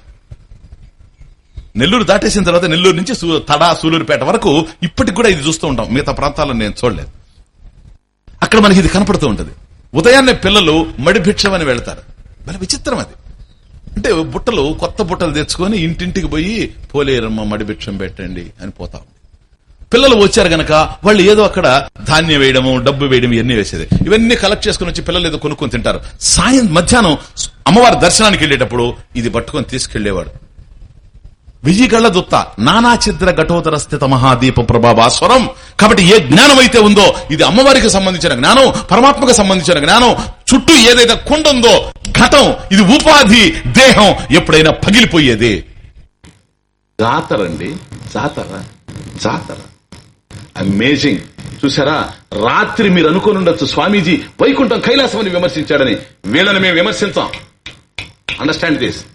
నెల్లూరు దాటేసిన తర్వాత నెల్లూరు నుంచి తడా సూలూరుపేట వరకు ఇప్పటికి కూడా ఇది చూస్తూ ఉంటాం. మిగతా ప్రాంతాల్లో నేను చూడలేదు. అక్కడ మనకి ఇది కనపడుతూ ఉంటది. ఉదయాన్నే పిల్లలు మడిభిక్షమని వెళ్తారు. మరి విచిత్రం అది. అంటే బుట్టలు కొత్త బుట్టలు తెచ్చుకొని ఇంటింటికి పోయి పోలేరమ్మ మడిభిక్షం పెట్టండి అని పోతాం పిల్లలు వచ్చారు గనక వాళ్ళు ఏదో అక్కడ ధాన్యం వేయడము డబ్బు వేయడం ఇవన్నీ వేసేది. ఇవన్నీ కలెక్ట్ చేసుకుని వచ్చి పిల్లలు ఏదో కొనుక్కొని తింటారు. సాయం మధ్యాహ్నం అమ్మవారి దర్శనానికి వెళ్ళేటప్పుడు ఇది పట్టుకొని తీసుకెళ్ళేవాడు. విజయగళ్ళ దుత్త నానా చిద్ర ఘటోదర స్థిత మహాదీప ప్రభావాస్వరం కాబట్టి ఏ జ్ఞానం అయితే ఉందో ఇది అమ్మవారికి సంబంధించిన జ్ఞానం పరమాత్మకు సంబంధించిన జ్ఞానం చుట్టూ ఏదైతే కుండ ఉందో ఘటం ఇది ఉపాధి దేహం ఎప్పుడైనా పగిలిపోయేది. జాతరండి జాతర జాతర. అమేజింగ్ చూసారా రాత్రి మీరు అనుకుని ఉండొచ్చు. స్వామీజీ వైకుంఠం కైలాసం అని విమర్శించాడని వీళ్ళని మేము విమర్శించాం. అండర్స్టాండ్ దిస్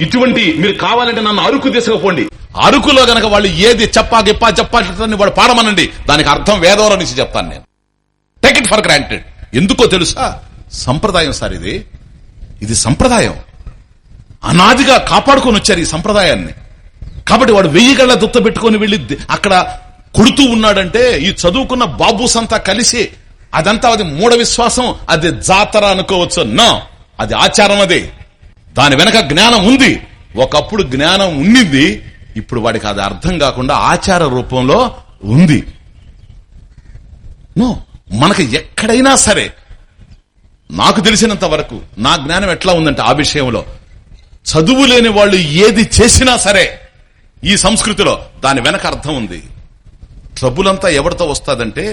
ఇటువంటి మీరు కావాలంటే నన్ను అరుకు తీసుకుపోండి అరుకులో గనక వాళ్ళు ఏది చెప్పా గిప్పా చెప్పా వాడు పాడమనండి. దానికి అర్థం వేదవరం నుంచి చెప్తాను నేను. టేక్ ఇట్ ఫర్ గ్రాంటెడ్ ఎందుకో తెలుసా? సంప్రదాయం సార్ ఇది. ఇది సంప్రదాయం. అనాదిగా కాపాడుకొని వచ్చారు ఈ సంప్రదాయాన్ని. కాబట్టి వాడు వెయ్యి గళ్ళ దుత్త పెట్టుకొని వెళ్ళి అక్కడ కొడుతూ ఉన్నాడంటే ఈ చదువుకున్న బాబూస్ అంతా కలిసి. అదంతా అది మూఢ విశ్వాసం అది జాతర అనుకోవచ్చు. నో అది ఆచారం అదే. దాని వెనక జ్ఞానం ఉంది. ఒకప్పుడు జ్ఞానం ఉండింది ఇప్పుడు వాడికి అది అర్థం కాకుండా ఆచార రూపంలో ఉంది. నో మనకి ఎక్కడైనా సరే నాకు తెలిసినంత వరకు నా జ్ఞానం ఎట్లా ఉందంటే ఆ విషయంలో. చదువు లేని వాళ్ళు ఏది చేసినా సరే ఈ సంస్కృతిలో దాని వెనక అర్థం ఉంది. ట్రబుల్ అంతా ఎవరితో వస్తుందంటే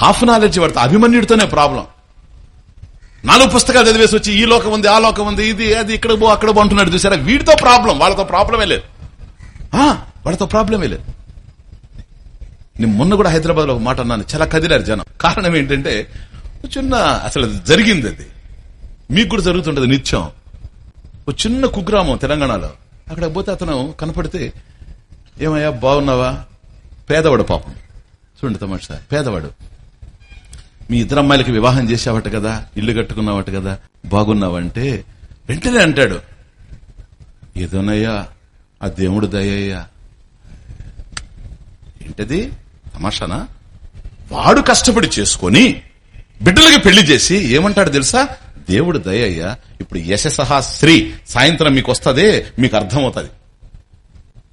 హాఫ్ నాలెడ్జ్ పడతా అభిమన్యుడితోనే ప్రాబ్లం. నాలుగు పుస్తకాలు చదివేసి వచ్చి ఈ లోకం ఉంది ఆ లోకం ఉంది ఇది అది ఇక్కడ పో అక్కడ పో అంటున్నాడు చూసారా? వీడితో ప్రాబ్లం వాళ్ళతో ప్రాబ్లమే లేదు. వాళ్ళతో ప్రాబ్లమే లేదు. నేను మొన్న కూడా హైదరాబాద్లో ఒక మాట అన్నాను చాలా కదిలారు జనం. కారణం ఏంటంటే చిన్న అసలు జరిగింది అది. మీకు కూడా జరుగుతుంటది నిత్యం. ఒక చిన్న కుగ్రామం తెలంగాణలో. అక్కడ పోతే అతను కనపడితే ఏమయ్యా బాగున్నావా? పేదవాడు పాపం. చూడండి తమాషా పేదవాడు. మీ ఇద్దరు అమ్మాయిలకి వివాహం చేసావట కదా ఇల్లు కట్టుకున్నావట కదా బాగున్నావంటే వెంటనే అంటాడు. ఏదోనయ్యా ఆ దేవుడు దయ్యా ఏంటది? తమాషానా? వాడు కష్టపడి చేసుకొని బిడ్డలకి పెళ్ళి చేసి ఏమంటాడు తెలుసా? దేవుడు దయ్యా ఇప్పుడు యశసహా శ్రీ సాయంత్రం మీకు వస్తుంది మీకు అర్థమవుతుంది.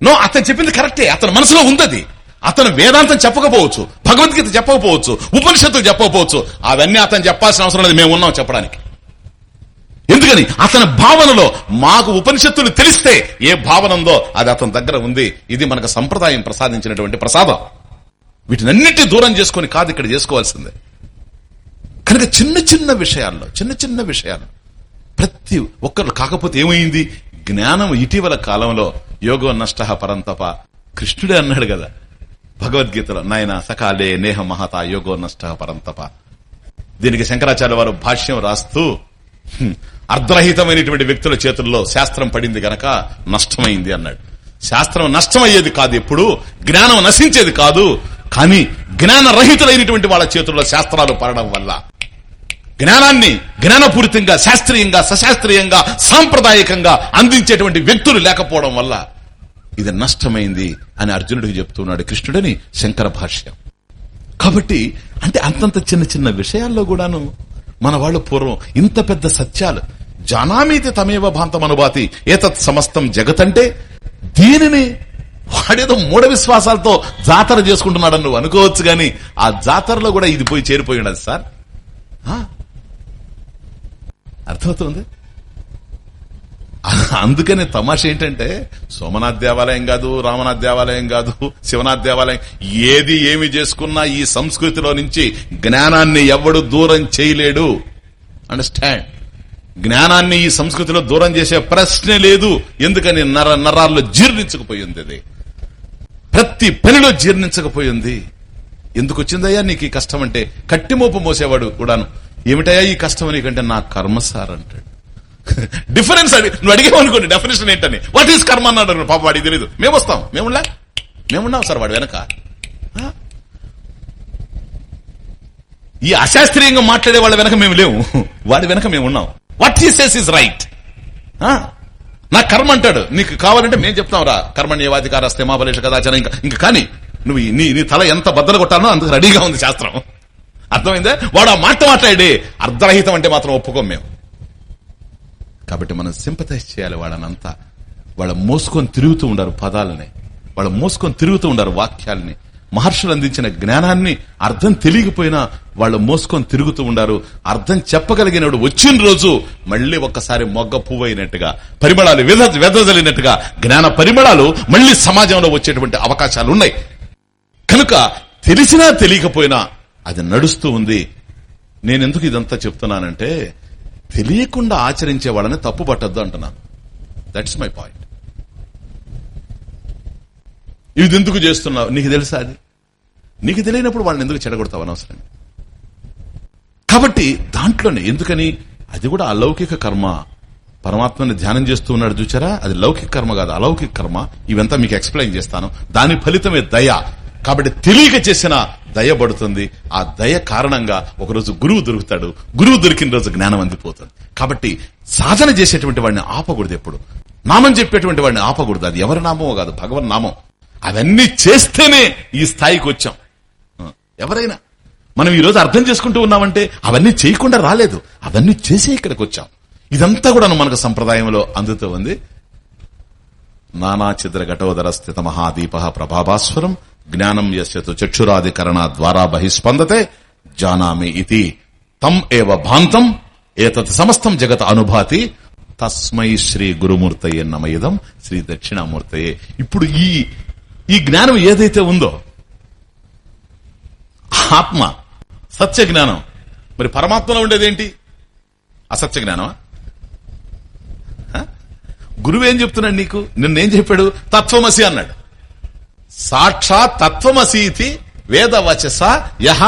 నో అతను చెప్పింది కరెక్టే అతని మనసులో ఉందది. అతను వేదాంతం చెప్పకపోవచ్చు భగవద్గీత చెప్పకపోవచ్చు ఉపనిషత్తులు చెప్పకపోవచ్చు అవన్నీ అతను చెప్పాల్సిన అవసరం లేదు మేము ఉన్నాం చెప్పడానికి. ఎందుకని? అతని భావనలో మాకు ఉపనిషత్తులు తెలిస్తే ఏ భావన ఉందో అది అతని దగ్గర ఉంది. ఇది మనకు సంప్రదాయం ప్రసాదించినటువంటి ప్రసాదం. వీటినన్నిటి దూరం చేసుకొని కాదు ఇక్కడ చేసుకోవాల్సిందే. కనుక చిన్న చిన్న విషయాల్లో చిన్న చిన్న విషయాలు ప్రతి ఒక్కరు కాకపోతే ఏమైంది? జ్ఞానం ఇటీవల కాలంలో యోగో నష్ట పరంతప. కృష్ణుడే అన్నాడు కదా భగవద్గీతలో నాయన సకాలే నేహ మహత యోగో నష్ట పరంతప. దీనికి శంకరాచార్య వారు భాష్యం రాస్తూ అర్ధరహితమైనటువంటి వ్యక్తుల చేతుల్లో శాస్త్రం పడింది గనక నష్టమైంది అన్నాడు. శాస్త్రం నష్టమయ్యేది కాదు ఎప్పుడు జ్ఞానం నశించేది కాదు కానీ జ్ఞానరహితులైనటువంటి వాళ్ళ చేతుల్లో శాస్త్రాలు పడడం వల్ల. జ్ఞానాన్ని జ్ఞానపూరితంగా శాస్త్రీయంగా సశాస్త్రీయంగా సాంప్రదాయకంగా అందించేటువంటి వ్యక్తులు లేకపోవడం వల్ల ఇది నష్టమైంది అని అర్జునుడికి చెప్తున్నాడు కృష్ణుడని శంకర భాష్యం. కాబట్టి అంటే అంతంత చిన్న చిన్న విషయాల్లో కూడాను మన వాళ్ళు పూర్వం ఇంత పెద్ద సత్యాలు జానామీతి తమేవ భాంతమనుభాతి ఏతత్ సమస్తం జగతంటే దీనిని వాడేదో మూఢ విశ్వాసాలతో జాతర చేసుకుంటున్నాడని నువ్వు అనుకోవచ్చు గాని ఆ జాతరలో కూడా ఇది పోయి చేరిపోయి ఉండదు సార్. ఆ? అర్థమవుతుంది? [laughs] అందుకనే తమాష ఏంటంటే సోమనాథ్ దేవాలయం కాదు రామనాథ్ దేవాలయం కాదు శివనాథ్ దేవాలయం ఏది ఏమి చేసుకున్నా ఈ సంస్కృతిలో నుంచి జ్ఞానాన్ని ఎవడు దూరం చేయలేడు. అండర్స్టాండ్ జ్ఞానాన్ని ఈ సంస్కృతిలో దూరం చేసే ప్రశ్నే లేదు. ఎందుకని నర నరాల్లో జీర్ణించకపోయింది అది. ప్రతి పనిలో జీర్ణించకపోయింది. ఎందుకు వచ్చిందయ్యా నీకు ఈ కష్టం అంటే కట్టిమోపు మోసేవాడు కూడాను. ఏమిటయ్యా ఈ కష్టం నీకంటే నా కర్మ సార్ అంటాడు [laughs] డిఫరెన్స్ అడి నువ్వు అడిగేవనుకోండి డెఫినేషన్ ఏంటని. వాట్ ఈస్ కర్మ అన్నాడు పాప వాడికి తెలియదు మేము వస్తాం. మేములా మేమున్నాం సార్ వాడు వెనక. ఆ? ఈ అశాస్త్రీయంగా మాట్లాడే వాళ్ళ వెనక మేము లేవు. [laughs] వాడి వెనక మేము ఉన్నాం. What he says is right నా కర్మ అంటాడు. నీకు కావాలంటే మేము చెప్తాం రా. కర్మణ్యవాధికార స్థిమాబలేష కదాచన ఇంకా ఇంకా కానీ నువ్వు నీ నీ తల ఎంత బద్దలు కొట్టానో అంత రెడీగా ఉంది శాస్త్రం. అర్థమైందా? వాడు ఆ మాట మాట్లాడే అర్ధరహితం అంటే మాత్రం ఒప్పుకోం మేము. కాబట్టి మనం సింపతైజ్ చేయాలి వాళ్ళనంతా. వాళ్ళ మోసుకొని తిరుగుతూ ఉండారు పదాలని. వాళ్ళు మోసుకొని తిరుగుతూ ఉండారు వాక్యాలని. మహర్షులు అందించిన జ్ఞానాన్ని అర్థం తెలియకపోయినా వాళ్ళు మోసుకొని తిరుగుతూ ఉండారు. అర్థం చెప్పగలిగినప్పుడు వచ్చిన రోజు మళ్ళీ ఒక్కసారి మొగ్గ పువ్వు అయినట్టుగా పరిమళాలు వెద జ్ఞాన పరిమళాలు మళ్ళీ సమాజంలో వచ్చేటువంటి అవకాశాలు ఉన్నాయి. కనుక తెలిసినా తెలియకపోయినా అది నడుస్తూ ఉంది. నేనెందుకు ఇదంతా చెప్తున్నానంటే తెలియకుండా ఆచరించే వాళ్ళని తప్పు పట్టద్దు అంటున్నాను. దట్స్ మై పాయింట్ ఇది ఎందుకు చేస్తున్నావు? నీకు తెలుసా అది? నీకు తెలియనప్పుడు వాళ్ళని ఎందుకు చెడగొడతావు అనవసరం? కాబట్టి దాంట్లోనే ఎందుకని? అది కూడా అలౌకిక కర్మ. పరమాత్మని ధ్యానం చేస్తూ ఉన్నాడు చూచారా? అది లౌకిక కర్మ కాదు అలౌకిక కర్మ. ఇవంతా మీకు ఎక్స్ప్లెయిన్ చేస్తాను. దాని ఫలితమే దయ. కాబట్టి తెలియక చేసిన దయ పడుతుంది. ఆ దయ కారణంగా ఒకరోజు గురువు దొరుకుతాడు. గురువు దొరికిన రోజు జ్ఞానం అందిపోతుంది. కాబట్టి సాధన చేసేటువంటి వాడిని ఆపకూడదు ఎప్పుడు. నామం చెప్పేటువంటి వాడిని ఆపకూడదు. అది ఎవరి నామమో కాదు భగవన్ నామం. అవన్నీ చేస్తేనే ఈ స్థాయికి వచ్చాం. ఎవరైనా మనం ఈ రోజు అర్థం చేసుకుంటూ ఉన్నామంటే అవన్నీ చేయకుండా రాలేదు. అవన్నీ చేసే ఇక్కడికి వచ్చాం. ఇదంతా కూడా మనకు సంప్రదాయంలో అందుతూ ఉంది. నానా చిద్ర ఘటోదర స్థిత మహాదీప ప్రభాభాస్వరం జ్ఞానం యశతు చక్షురాధికరణ ద్వారా బహిస్పందతే జానామి ఇది తం ఏవ భాంతం ఏతత్ సమస్తం జగత్ అనుభాతి. తస్మై శ్రీ గురుమూర్తయే నమయుదం శ్రీ దక్షిణామూర్తయే. ఇప్పుడు ఈ ఈ జ్ఞానం ఏదైతే ఉందో ఆత్మ సత్య జ్ఞానం. మరి పరమాత్మలో ఉండేదేంటి అసత్య జ్ఞానమా? హ? గురువు ఏం చెప్తున్నాడు నీకు? నిన్నేం చెప్పాడు? తత్వమసి అన్నాడు. సాక్షాత్ తత్వమసీతి వేదవచస యహ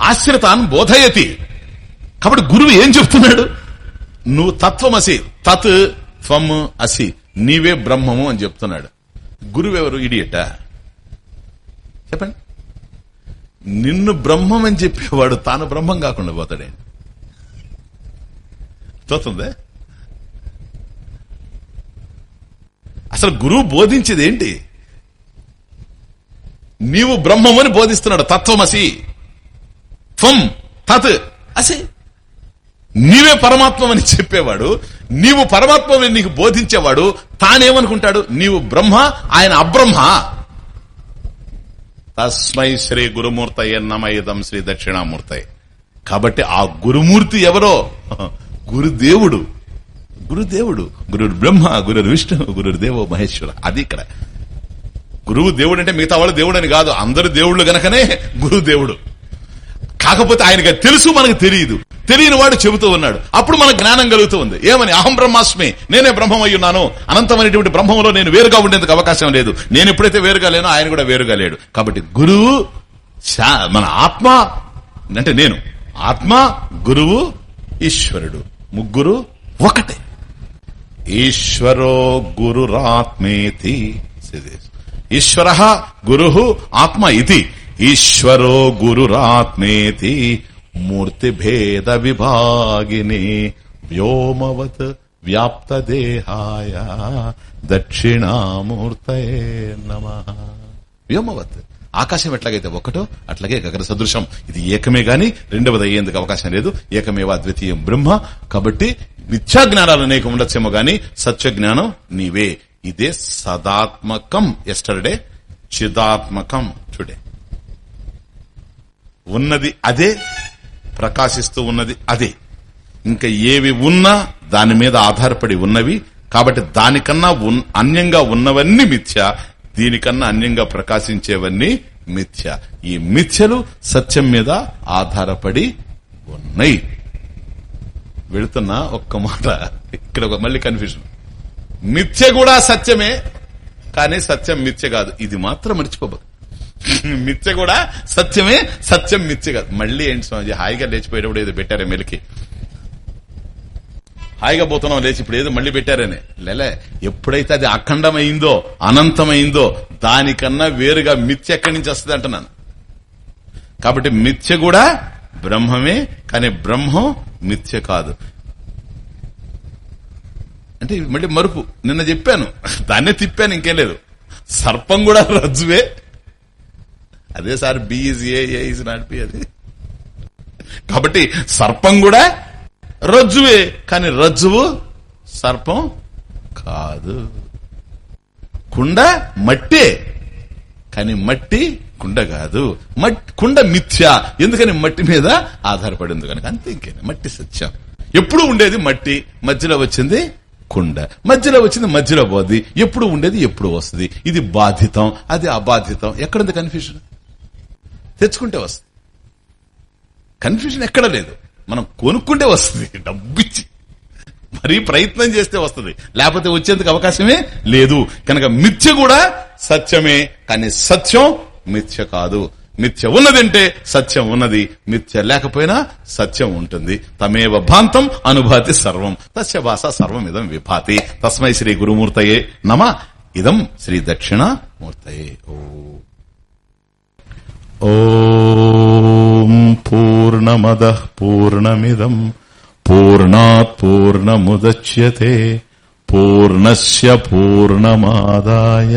ఆశ్రితాన్ బోధయతి. కాబట్టి గురువు ఏం చెప్తున్నాడు? నువ్వు తత్వమసి తత్ త్వము అసి నీవే బ్రహ్మము అని చెప్తున్నాడు. గురువు ఎవరు ఇడియట? చెప్పండి. నిన్ను బ్రహ్మం అని చెప్పేవాడు తాను బ్రహ్మం కాకుండా పోతాడే. తోతుందే? అసలు గురువు బోధించేది ఏంటి? నీవు బ్రహ్మమని బోధిస్తున్నాడు. తత్వమసి. త్వం. తత్. అసి. నీవే పరమాత్మని చెప్పేవాడు. నీవు పరమాత్మని నీకు బోధించేవాడు. తానేమనుకుంటాడు? నీవు బ్రహ్మ ఆయన అబ్రహ్మ. తస్మై శ్రీ గురుమూర్తయ్య నమయుదం శ్రీ దక్షిణామూర్తయ్య కాబట్టి ఆ గురుమూర్తి ఎవరో? గురుదేవుడు. గురుదేవుడు. గురుడు బ్రహ్మ గురుడు విష్ణు గురుడు దేవో మహేశ్వర. అది ఇక్కడ. గురువు దేవుడు అంటే మిగతా వాళ్ళు దేవుడు అని కాదు. అందరు దేవుళ్ళు గనకనే గురువు దేవుడు. కాకపోతే ఆయనకి తెలుసు మనకు తెలియదు. తెలియని వాడు చెబుతూ ఉన్నాడు. అప్పుడు మనకు జ్ఞానం కలుగుతూ ఉంది. ఏమని? అహం బ్రహ్మాస్మి నేనే బ్రహ్మం ఉన్నాను అనంతమైనటువంటి బ్రహ్మంలో నేను వేరుగా ఉండేందుకు అవకాశం లేదు. నేను ఎప్పుడైతే వేరుగా లేనో ఆయన కూడా వేరుగా లేడు. కాబట్టి గురువు శా- మన ఆత్మ అంటే నేను. ఆత్మ గురువు ఈశ్వరుడు. ముగ్గురు ఒకటే. ఈశ్వరో గురురాత్మేతి. ఈశ్వర గురు ఆత్మ ఇది. ఈశ్వరో గురురాత్మేతి మూర్తిభేద విభాగిని వ్యోమవత్ వ్యాప్త దేహాయ దక్షిణామూర్తయే నమ. వ్యోమవత్. ఆకాశం ఎట్లాగైతే ఒకటో అట్లాగే గగన సదృశం. ఇది ఏకమే గాని రెండవది అయ్యేందుకు అవకాశం లేదు. ఏకమేవ అద్వితీయం బ్రహ్మ. కాబట్టి మిథ్యా జ్ఞానాలు అనేక ఉండొచ్చేమో గాని సత్య జ్ఞానం నీవే. ఇదే సదాత్మకం ఎస్టర్డే చిదాత్మకం టుడే ఉన్నది అదే ప్రకాశిస్తూ ఉన్నది అదే. ఇంకా ఏవి ఉన్నా దాని మీద ఆధారపడి ఉన్నవి కాబట్టి దానికన్నా అన్యంగా ఉన్నవన్నీ మిథ్య దీనికన్నా అన్యంగా ప్రకాశించేవన్నీ మిథ్య. ఈ మిథ్యలు సత్యం మీద ఆధారపడి ఉన్నాయి. వెళుతున్నా ఒక్క మాట ఇక్కడ ఒక మళ్ళీ కన్ఫ్యూజన్ మిథ్య కూడా సత్యమే కానీ సత్యం మిథ్య కాదు. ఇది మాత్రం మర్చిపోబోదు మిథ్య కూడా సత్యమే సత్యం మిథ్య కాదు. మళ్ళీ ఏంటి స్వామిజీ? హాయిగా లేచిపోయేటప్పుడు ఏదో పెట్టారే మెలికి? హాయిగా పోతున్నాం లేచి ఇప్పుడు ఏదో మళ్ళీ పెట్టారని. లేలే ఎప్పుడైతే అది అఖండమైందో అనంతమైందో దానికన్నా వేరుగా మిథ్య ఎక్కడి నుంచి వస్తుంది అంటున్నాను. కాబట్టి మిథ్య కూడా బ్రహ్మమే కానీ బ్రహ్మం మిథ్య కాదు. అంటే మళ్ళీ మరుపు. నిన్న చెప్పాను. దాన్నే తిప్పాను ఇంకేం లేదు. సర్పం కూడా రజ్జువే. అదే sir B is A not B అది. కాబట్టి సర్పం కూడా రజ్జువే కానీ రజ్జువు సర్పం కాదు. కుండ మట్టే కానీ మట్టి కుండ కాదు. మట్టి కుండ మిథ్య. ఎందుకని మట్టి మీద ఆధారపడింది కనుక అంతే ఇంకేనా మట్టి సత్యం. ఎప్పుడు ఉండేది మట్టి మధ్యలో వచ్చింది కుండ. మధ్యలో వచ్చింది మధ్యలో పోద్ది. ఎప్పుడు ఉండేది ఎప్పుడు వస్తుంది. ఇది బాధితం అది అబాధితం. ఎక్కడుంది కన్ఫ్యూజన్ తెచ్చుకుంటే వస్తుంది. కన్ఫ్యూజన్ ఎక్కడ లేదు. మనం కొనుక్కుంటే వస్తుంది. డబ్బిచ్చి. మరీ ప్రయత్నం చేస్తే వస్తుంది. లేకపోతే వచ్చేందుకు అవకాశమే లేదు. కనుక మిథ్య కూడా సత్యమే. కానీ సత్యం మిథ్య కాదు. మిథ్య ఉన్నదంటే సత్యం ఉన్నది. మిథ్య లేకపోయినా సత్యం ఉంటుంది. తమేవ భాంతం అనుభాతి సర్వం. తస్య భాష సర్వం ఇదం విభాతి. తస్మై శ్రీ గురుమూర్తయే నమ. ఇదం శ్రీ దక్షిణ మూర్తయే. ఓ. పూర్ణమద పూర్ణమిదం. పూర్ణాత్ పూర్ణముద్యతే. పూర్ణస్ పూర్ణమాదాయ.